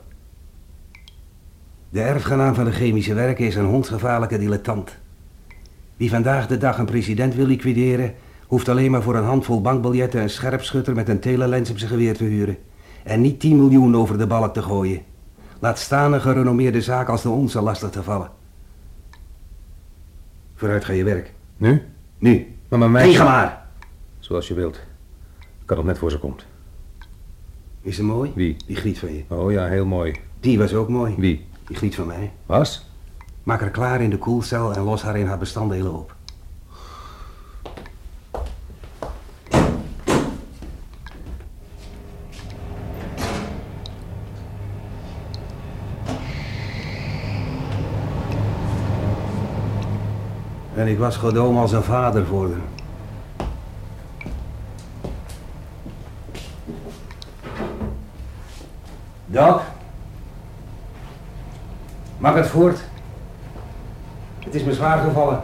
De erfgenaam van de chemische werken is een hondsgevaarlijke dilettant. Wie vandaag de dag een president wil liquideren, hoeft alleen maar voor een handvol bankbiljetten een scherpschutter met een telelens op zijn geweer te huren. En niet 10 miljoen over de balk te gooien. Laat staan een gerenommeerde zaak als de onze lastig te vallen. Vooruit ga je werk. Nu? Nu. Maar mijn meisje... maar. Zoals je wilt. Ik kan nog net voor ze komt. Is ze mooi? Wie? Die griet van je. Oh ja, heel mooi. Die was ook mooi. Wie? Die griet van mij. Was? Maak haar klaar in de koelcel en los haar in haar bestanddelen op. En ik was gedoom als een vader voor haar. Doc? Mag het voort? Het is me zwaar gevallen.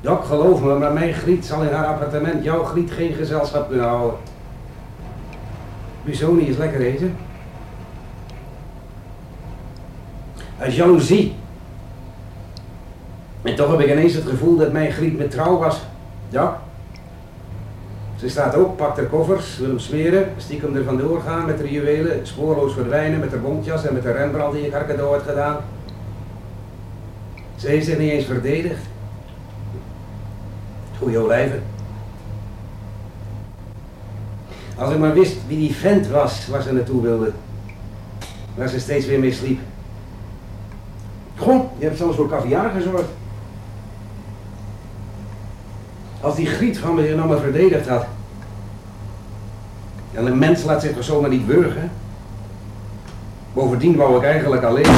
Doc, geloof me, maar mijn Griet zal in haar appartement jouw Griet geen gezelschap kunnen houden. Busoni is lekker eten. Uit jaloezie. En toch heb ik ineens het gevoel dat mijn Griet met trouw was. Ja. Ze staat op, pakt haar koffers, wil hem smeren, stiekem er vandoor gaan met de juwelen, spoorloos verdwijnen met haar bontjas en met de Rembrandt die ik haar cadeau had gedaan. Ze heeft zich niet eens verdedigd. Goeie olijven. Als ik maar wist wie die vent was waar ze naartoe wilde. Waar ze steeds weer mee sliep. Goh, je hebt zelfs voor caviar gezorgd. Als die griet van me nou maar verdedigd had. En een mens laat zich toch zomaar niet burgen? Bovendien wou ik eigenlijk alleen.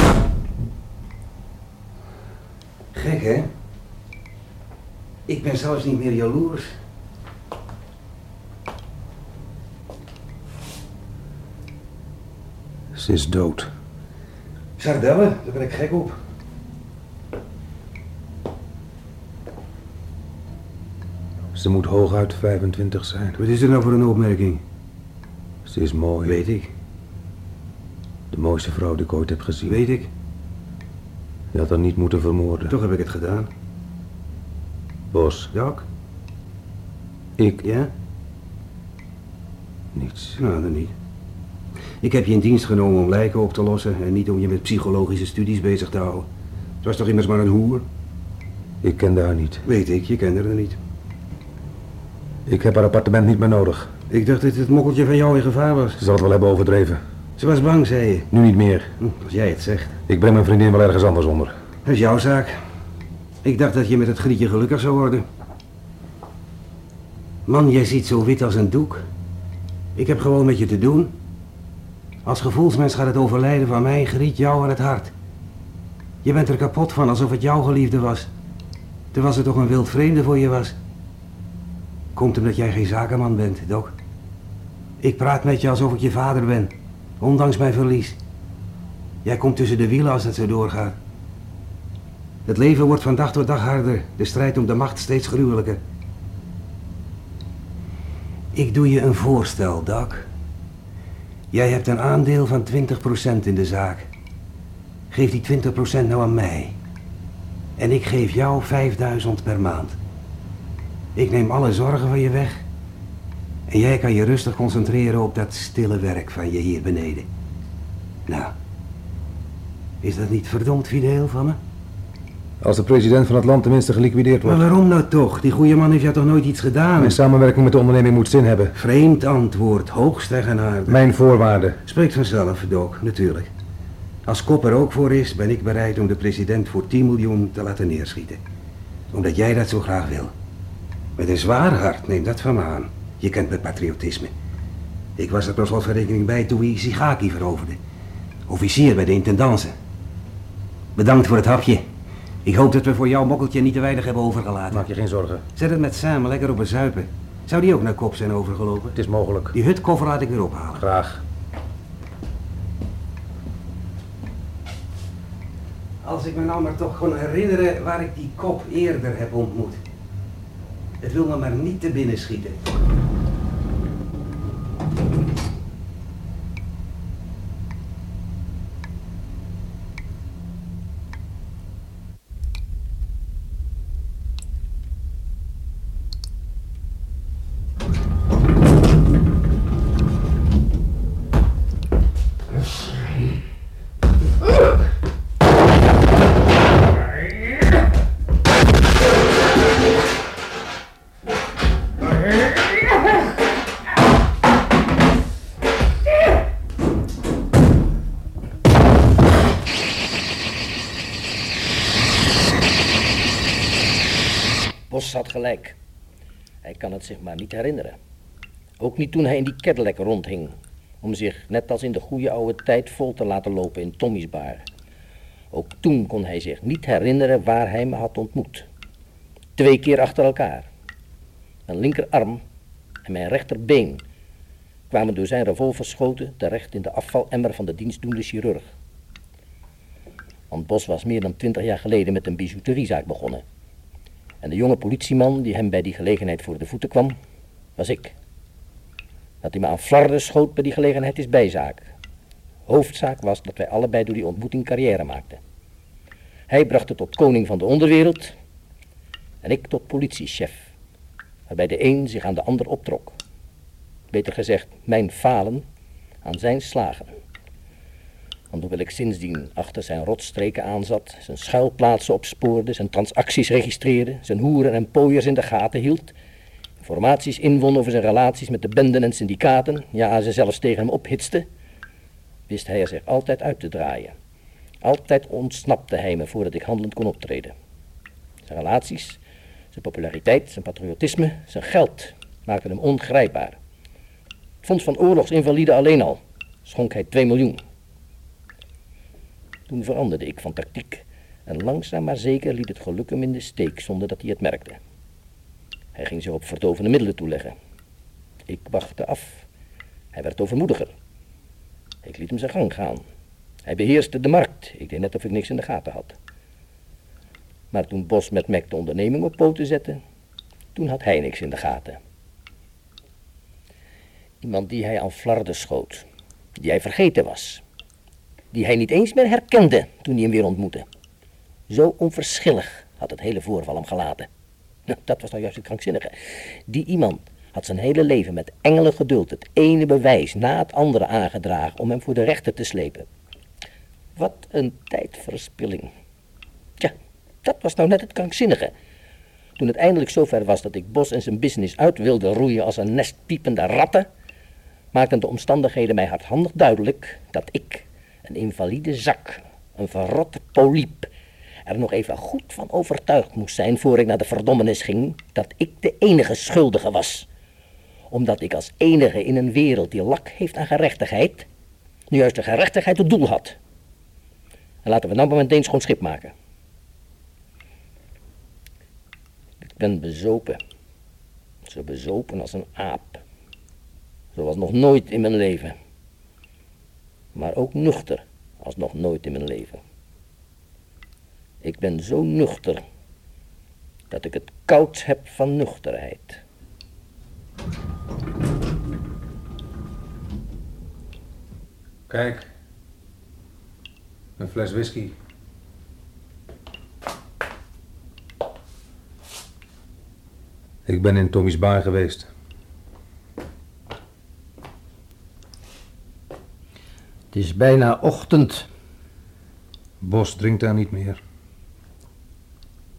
Gek, hè? Ik ben zelfs niet meer jaloers. Ze is dood. Sardellen, daar ben ik gek op. Ze moet hooguit 25 zijn. Wat is er nou voor een opmerking? Ze is mooi. Weet ik, De mooiste vrouw die ik ooit heb gezien. weet ik. Je had haar niet moeten vermoorden. Toch heb ik het gedaan. Bos, Doc? ik, Ja? niets. Nou, dan niet. Ik heb je in dienst genomen om lijken op te lossen en niet om je met psychologische studies bezig te houden. Het was toch immers maar een hoer? Ik kende haar niet. Weet ik, je kende haar niet. Ik heb haar appartement niet meer nodig. Ik dacht dat het mokkeltje van jou in gevaar was. Ze zal het wel hebben overdreven. Ze was bang, zei je. Nu niet meer. Hm, als jij het zegt. Ik breng mijn vriendin wel ergens anders onder. Dat is jouw zaak. Ik dacht dat je met het grietje gelukkig zou worden. Man, jij ziet zo wit als een doek. Ik heb gewoon met je te doen. Als gevoelsmens gaat het overlijden van mijn griet jou aan het hart. Je bent er kapot van alsof het jouw geliefde was. Terwijl ze toch een wild vreemde voor je was. Komt omdat jij geen zakenman bent, Doc. Ik praat met je alsof ik je vader ben, ondanks mijn verlies. Jij komt tussen de wielen als het zo doorgaat. Het leven wordt van dag tot dag harder, de strijd om de macht steeds gruwelijker. Ik doe je een voorstel, Doc. Jij hebt een aandeel van 20% in de zaak. Geef die 20% nou aan mij. En ik geef jou 5000 per maand. Ik neem alle zorgen van je weg. En jij kan je rustig concentreren op dat stille werk van je hier beneden. Nou, is dat niet verdomd fideel van me? Als de president van het land tenminste geliquideerd Maar wordt. waarom nou toch? Die goede man heeft jou toch nooit iets gedaan? Mijn samenwerking met de onderneming moet zin hebben. Vreemd antwoord, hoogst eigenaardig. Mijn voorwaarden. Spreekt vanzelf, Doc, natuurlijk. Als kop er ook voor is, ben ik bereid om de president voor 10 miljoen te laten neerschieten. Omdat jij dat zo graag wil. Met een zwaar hart, neem dat van me aan. Je kent mijn patriotisme. Ik was er per slotverrekening bij toen we Sigaki veroverden. Officier bij de intendance. Bedankt voor het hapje. Ik hoop dat we voor jouw mokkeltje niet te weinig hebben overgelaten. Maak je geen zorgen. Zet het met Sam lekker op een zuipen. Zou die ook naar kop zijn overgelopen? Het is mogelijk. Die hutkoffer laat ik weer ophalen. Graag. Als ik me nou maar toch kon herinneren waar ik die kop eerder heb ontmoet. Het wil me maar niet te binnen schieten. Had gelijk. Hij kan het zich maar niet herinneren. Ook niet toen hij in die Cadillac rondhing. Om zich, net als in de goede oude tijd, vol te laten lopen in Tommy's bar. Ook toen kon hij zich niet herinneren waar hij me had ontmoet. Twee keer achter elkaar. Mijn linkerarm en mijn rechterbeen kwamen door zijn revolverschoten terecht in de afvalemmer van de dienstdoende chirurg. Want Bos was meer dan twintig jaar geleden met een bijouteriezaak begonnen. En de jonge politieman die hem bij die gelegenheid voor de voeten kwam, was ik. Dat hij me aan flarden schoot bij die gelegenheid is bijzaak. Hoofdzaak was dat wij allebei door die ontmoeting carrière maakten. Hij bracht het tot koning van de onderwereld en ik tot politiechef, waarbij de een zich aan de ander optrok. Beter gezegd, mijn falen aan zijn slagen. Want hoewel ik sindsdien achter zijn rotstreken aanzat, zijn schuilplaatsen opspoorde, zijn transacties registreerde, zijn hoeren en pooiers in de gaten hield, informaties inwon over zijn relaties met de benden en syndicaten, ja, ze zelfs tegen hem ophitste, wist hij er zich altijd uit te draaien. Altijd ontsnapte hij me voordat ik handelend kon optreden. Zijn relaties, zijn populariteit, zijn patriotisme, zijn geld maakten hem ongrijpbaar. Het Fonds van Oorlogsinvaliden alleen al schonk hij 2 miljoen. Toen veranderde ik van tactiek en langzaam maar zeker liet het geluk hem in de steek zonder dat hij het merkte. Hij ging zich op verdovende middelen toeleggen. Ik wachtte af. Hij werd overmoediger. Ik liet hem zijn gang gaan. Hij beheerste de markt. Ik deed net of ik niks in de gaten had. Maar toen Bos met Mac de onderneming op poten zette, toen had hij niks in de gaten. Iemand die hij aan flarden schoot, die hij vergeten was, die hij niet eens meer herkende toen hij hem weer ontmoette. Zo onverschillig had het hele voorval hem gelaten. Nou, dat was nou juist het krankzinnige. Die iemand had zijn hele leven met engelengeduld het ene bewijs na het andere aangedragen om hem voor de rechter te slepen. Wat een tijdverspilling. Tja, dat was nou net het krankzinnige. Toen het eindelijk zover was dat ik Bos en zijn business uit wilde roeien als een nest piepende ratten, maakten de omstandigheden mij hardhandig duidelijk dat ik, een invalide zak, een verrotte poliep, er nog even goed van overtuigd moest zijn voor ik naar de verdommenis ging dat ik de enige schuldige was. Omdat ik als enige in een wereld die lak heeft aan gerechtigheid, nu juist de gerechtigheid het doel had. En laten we nou maar meteen schoon schip maken. Ik ben bezopen. Zo bezopen als een aap. Zoals nog nooit in mijn leven. Maar ook nuchter als nog nooit in mijn leven. Ik ben zo nuchter dat ik het koud heb van nuchterheid. Kijk. Een fles whisky. Ik ben in Tommy's bar geweest. Het is bijna ochtend. Bos drinkt daar niet meer.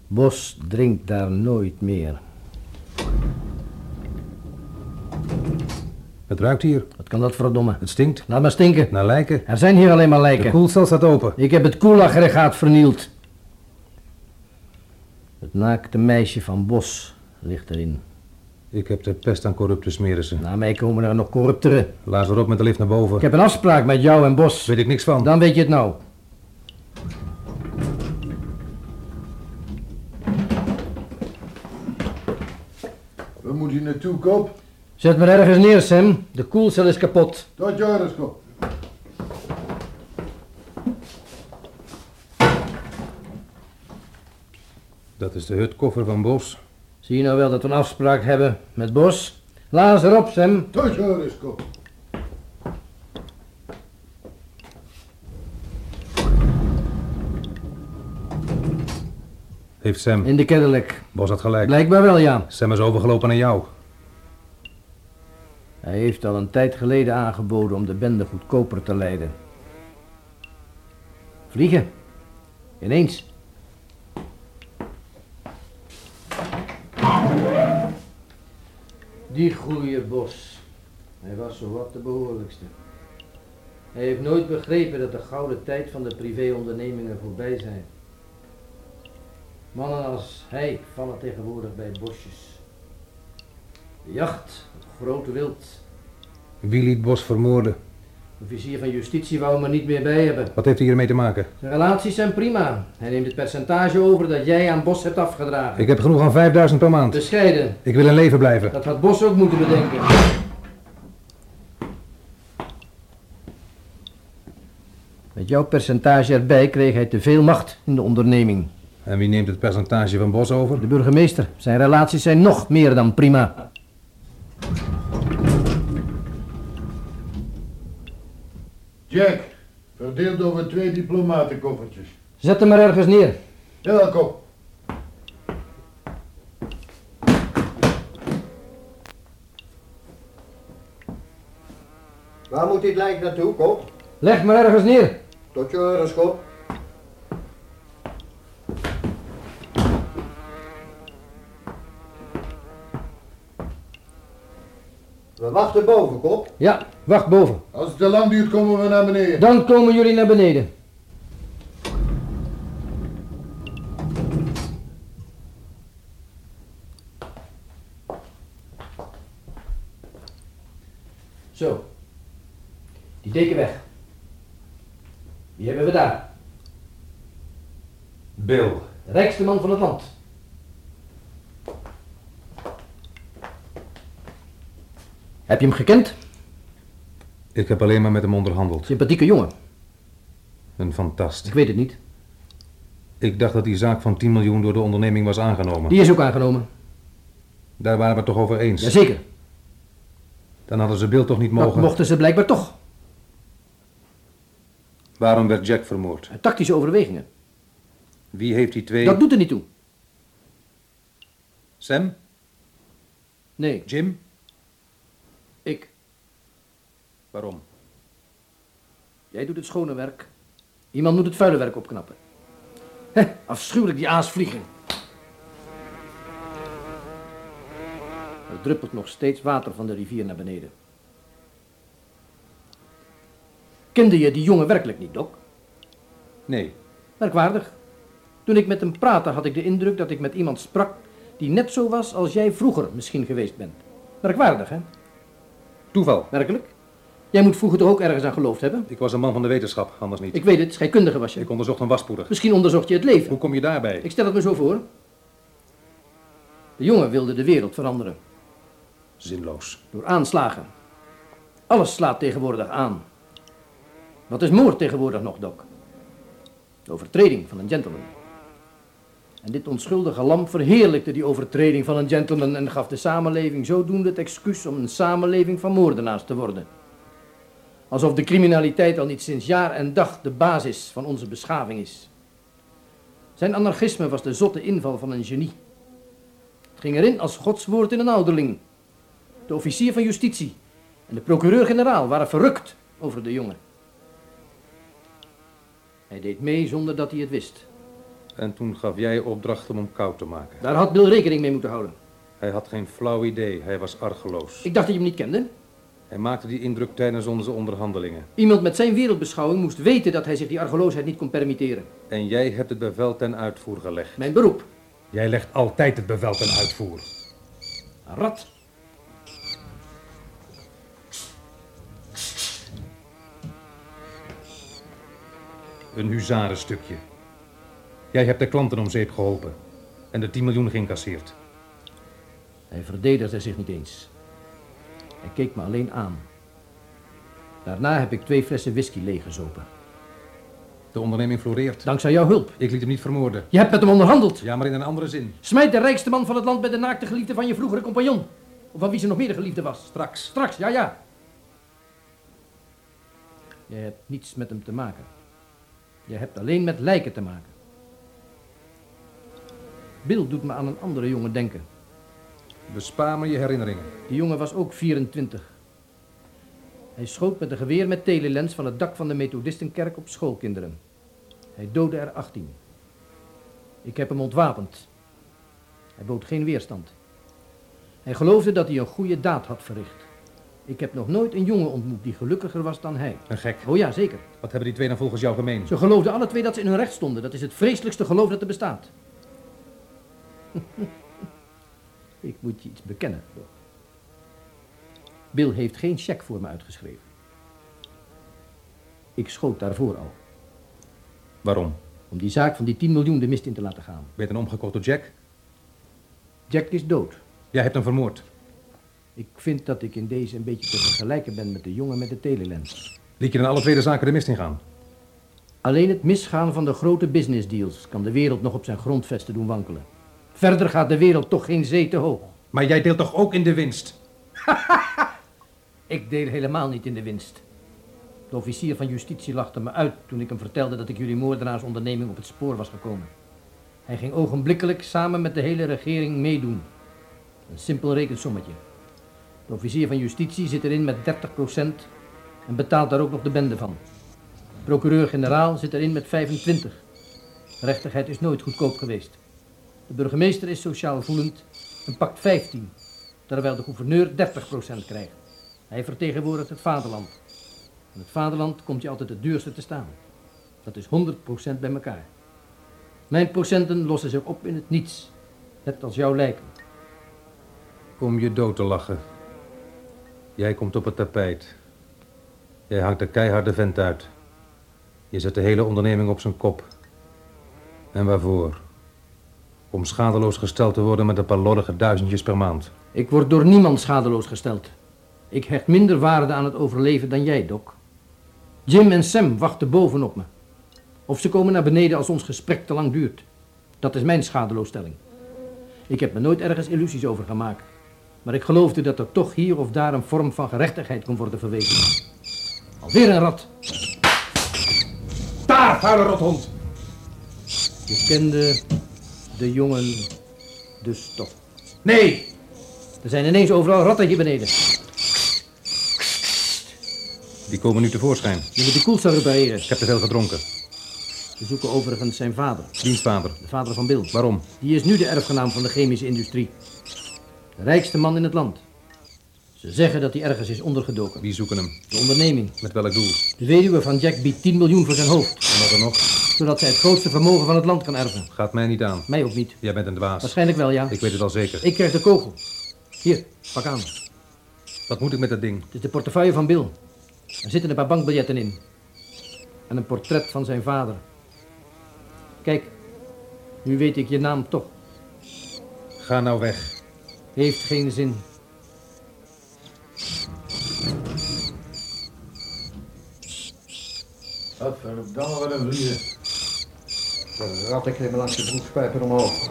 Bos drinkt daar nooit meer. Het ruikt hier. Wat kan dat verdomme? Het stinkt. Laat maar stinken. Naar lijken. Er zijn hier alleen maar De lijken. koelstel staat open. Ik heb het koelaggregaat vernield. Het naakte meisje van Bos ligt erin. Ik heb de pest aan corrupte smerissen. Na mij komen er nog corruptere. Laat erop met de lift naar boven. Ik heb een afspraak met jou en Bos. Weet ik niks van. Dan weet je het nou. Waar moet je naartoe, kop? Zet me ergens neer, Sam. De koelcel is kapot. Tot Joris, kop. Dat is de hutkoffer van Bos. Zie je nou wel dat we een afspraak hebben met Bos? Laat ze erop, Sam. Tot kop. Heeft Sam. In de Cadillac. Bos had gelijk. Blijkbaar wel, ja. Sam is overgelopen naar jou. Hij heeft al een tijd geleden aangeboden om de bende goedkoper te leiden. Vliegen. Ineens. Die goeie Bos. Hij was zo wat de behoorlijkste. Hij heeft nooit begrepen dat de gouden tijd van de privéondernemingen voorbij zijn. Mannen als hij vallen tegenwoordig bij bosjes. De jacht, het grote wild. Wie liet Bos vermoorden? De officier van justitie wou hem er niet meer bij hebben. Wat heeft hij hiermee te maken? Zijn relaties zijn prima. Hij neemt het percentage over dat jij aan Bos hebt afgedragen. Ik heb genoeg aan 5000 per maand. Bescheiden. Ik wil in leven blijven. Dat had Bos ook moeten bedenken. Met jouw percentage erbij kreeg hij te veel macht in de onderneming. En wie neemt het percentage van Bos over? De burgemeester. Zijn relaties zijn nog meer dan prima. Jack, verdeeld over twee diplomatenkoffertjes. Zet hem maar ergens neer. Ja, kop. Waar moet dit lijk naartoe, kop? Leg maar ergens neer. Tot Joris, kop. We wachten boven, kop. Ja, wacht boven. Als het te lang duurt, komen we naar beneden. Dan komen jullie naar beneden. Zo. Die deken weg. Wie hebben we daar? Bill. De rijkste man van het land. Heb je hem gekend? Ik heb alleen maar met hem onderhandeld. Sympathieke jongen. Een fantast. Ik weet het niet. Ik dacht dat die zaak van 10 miljoen door de onderneming was aangenomen. Die is ook aangenomen. Daar waren we het toch over eens. Jazeker. Dan hadden ze Bill toch niet Dat mogen. mochten ze blijkbaar toch. Waarom werd Jack vermoord? Tactische overwegingen. Wie heeft die twee? Dat doet er niet toe. Sam? Nee, Jim? ik. Waarom? Jij doet het schone werk. Iemand moet het vuile werk opknappen. Hé, afschuwelijk die aasvliegen. Er druppelt nog steeds water van de rivier naar beneden. Kende je die jongen werkelijk niet, Doc? Nee. Merkwaardig. Toen ik met hem praatte had ik de indruk dat ik met iemand sprak die net zo was als jij vroeger misschien geweest bent. Merkwaardig, hè? Toeval. Werkelijk? Jij moet vroeger toch ook ergens aan geloofd hebben? Ik was een man van de wetenschap, anders niet. Ik weet het, scheikundige was je. Ik onderzocht een waspoeder. Misschien onderzocht je het leven. Hoe kom je daarbij? Ik stel het me zo voor. De jongen wilde de wereld veranderen. Zinloos. Door aanslagen. Alles slaat tegenwoordig aan. Wat is moord tegenwoordig nog, Doc? De overtreding van een gentleman. En dit onschuldige lam verheerlijkte die overtreding van een gentleman en gaf de samenleving zodoende het excuus om een samenleving van moordenaars te worden. Alsof de criminaliteit al niet sinds jaar en dag de basis van onze beschaving is. Zijn anarchisme was de zotte inval van een genie. Het ging erin als godswoord in een ouderling. De officier van justitie en de procureur-generaal waren verrukt over de jongen. Hij deed mee zonder dat hij het wist. En toen gaf jij opdracht om hem koud te maken. Daar had Bill rekening mee moeten houden. Hij had geen flauw idee, hij was argeloos. Ik dacht dat je hem niet kende. Hij maakte die indruk tijdens onze onderhandelingen. Iemand met zijn wereldbeschouwing moest weten dat hij zich die argeloosheid niet kon permitteren. En jij hebt het bevel ten uitvoer gelegd. Mijn beroep. Jij legt altijd het bevel ten uitvoer. Een rat. Een huzarenstukje. Jij hebt de klanten om zeep geholpen. En de 10 miljoen geïncasseerd. Hij verdedigde zich niet eens. Hij keek me alleen aan. Daarna heb ik twee flessen whisky leeggezopen. De onderneming floreert. Dankzij jouw hulp. Ik liet hem niet vermoorden. Je hebt met hem onderhandeld. Ja, maar in een andere zin. Smijt de rijkste man van het land bij de naakte geliefde van je vroegere compagnon. Of van wie ze nog meer de geliefde was. Straks. Straks, ja, ja. Jij hebt niets met hem te maken. Je hebt alleen met lijken te maken. Bill doet me aan een andere jongen denken. Bespaar me je herinneringen. Die jongen was ook 24. Hij schoot met een geweer met telelens van het dak van de Methodistenkerk op schoolkinderen. Hij doodde er 18. Ik heb hem ontwapend. Hij bood geen weerstand. Hij geloofde dat hij een goede daad had verricht. Ik heb nog nooit een jongen ontmoet die gelukkiger was dan hij. Een gek. Oh ja, zeker. Wat hebben die twee dan volgens jou gemeen? Ze geloofden alle twee dat ze in hun recht stonden. Dat is het vreselijkste geloof dat er bestaat. Ik moet je iets bekennen. Bill heeft geen cheque voor me uitgeschreven. Ik schoot daarvoor al. Waarom? Om die zaak van die 10 miljoen de mist in te laten gaan. Ben je dan omgekocht door Jack? Jack is dood. Jij hebt hem vermoord. Ik vind dat ik in deze een beetje te vergelijken ben met de jongen met de telelens. Liet je dan alle twee de zaken de mist ingaan? Alleen het misgaan van de grote business deals kan de wereld nog op zijn grondvesten doen wankelen. Verder gaat de wereld toch geen zee te hoog. Maar jij deelt toch ook in de winst? Ik deel helemaal niet in de winst. De officier van justitie lachte me uit toen ik hem vertelde dat ik jullie moordenaarsonderneming op het spoor was gekomen. Hij ging ogenblikkelijk samen met de hele regering meedoen. Een simpel rekensommetje. De officier van justitie zit erin met 30% en betaalt daar ook nog de bende van. De procureur-generaal zit erin met 25. Rechtigheid is nooit goedkoop geweest. De burgemeester is sociaal voelend en pakt 15, terwijl de gouverneur 30% krijgt. Hij vertegenwoordigt het vaderland. En het vaderland komt je altijd het duurste te staan. Dat is 100% bij elkaar. Mijn procenten lossen zich op in het niets, net als jouw lijken. Om je dood te lachen. Jij komt op het tapijt. Jij hangt de keiharde vent uit. Je zet de hele onderneming op zijn kop. En waarvoor? Om schadeloos gesteld te worden met een paar lordige duizendjes per maand. Ik word door niemand schadeloos gesteld. Ik hecht minder waarde aan het overleven dan jij, Doc. Jim en Sam wachten bovenop me. Of ze komen naar beneden als ons gesprek te lang duurt. Dat is mijn schadeloosstelling. Ik heb me nooit ergens illusies over gemaakt. Maar ik geloofde dat er toch hier of daar een vorm van gerechtigheid kon worden verwezen. Alweer een rat. Daar, vuile rothond! Je kende de jongen dus toch. Nee! Er zijn ineens overal ratten hier beneden. Die komen nu tevoorschijn. Je moet de koelcel repareren. Ik heb te veel gedronken. We zoeken overigens zijn vader. Dienstvader. De vader van Bill. Waarom? Die is nu de erfgenaam van de chemische industrie. De rijkste man in het land. Ze zeggen dat hij ergens is ondergedoken. Wie zoeken hem? De onderneming. Met welk doel? De weduwe van Jack biedt 10 miljoen voor zijn hoofd. En wat er nog? Zodat zij het grootste vermogen van het land kan erven. Gaat mij niet aan. Mij ook niet. Jij bent een dwaas. Waarschijnlijk wel, ja. Ik weet het al zeker. Ik krijg de kogel. Hier, pak aan. Wat moet ik met dat ding? Het is de portefeuille van Bill. Er zitten een paar bankbiljetten in. En een portret van zijn vader. Kijk, nu weet ik je naam toch. Ga nou weg. Heeft geen zin. Wat verdamme wat een vliegen. De ratten klimmen langs de broekspijpen omhoog.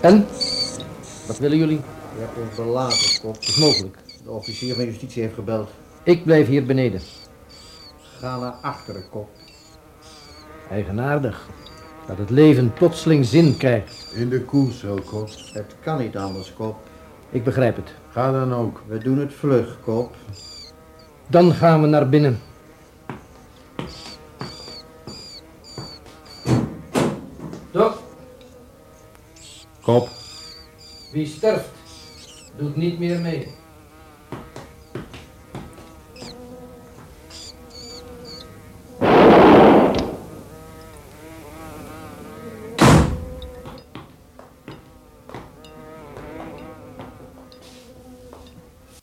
En? Wat willen jullie? Je hebt ons belaten, kop. Is mogelijk. De officier van justitie heeft gebeld. Ik blijf hier beneden. Ga naar achteren, kop. Eigenaardig. Dat het leven plotseling zin krijgt. In de koelcel, kop. Het kan niet anders, kop. Ik begrijp het. Ga dan ook. We doen het vlug, kop. Dan gaan we naar binnen. Dok, Kop. wie sterft, doet niet meer mee.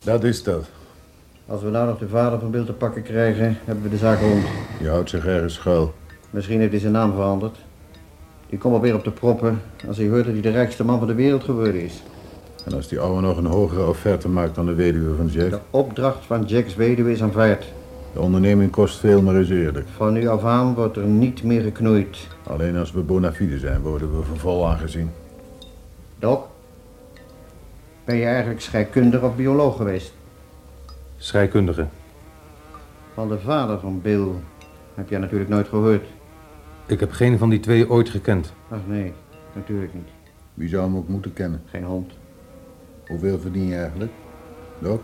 Dat is dat. Als we nou nog de vader van Bill te pakken krijgen, hebben we de zaak rond. Je houdt zich ergens schuil. Misschien heeft hij zijn naam veranderd. Die komt alweer op de proppen als hij hoort dat hij de rijkste man van de wereld geworden is. En als die ouwe nog een hogere offerte maakt dan de weduwe van Jack. De opdracht van Jack's weduwe is aanvaard. De onderneming kost veel, maar is eerlijk. Van nu af aan wordt er niet meer geknoeid. Alleen als we bona fide zijn, worden we voor vol aangezien. Doc, ben je eigenlijk scheikundige of bioloog geweest? Scheikundige. Van de vader van Bill heb jij natuurlijk nooit gehoord. Ik heb geen van die twee ooit gekend. Ach nee, natuurlijk niet. Wie zou hem ook moeten kennen? Geen hond. Hoeveel verdien je eigenlijk? Dok,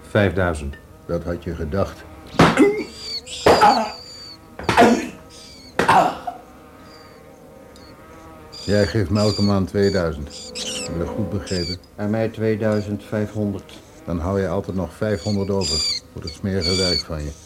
5000. dat had je gedacht. Jij geeft me elke maand 2000. Heb dat goed begrepen? En mij 2500. Dan hou je altijd nog 500 over voor het smerige werk van je.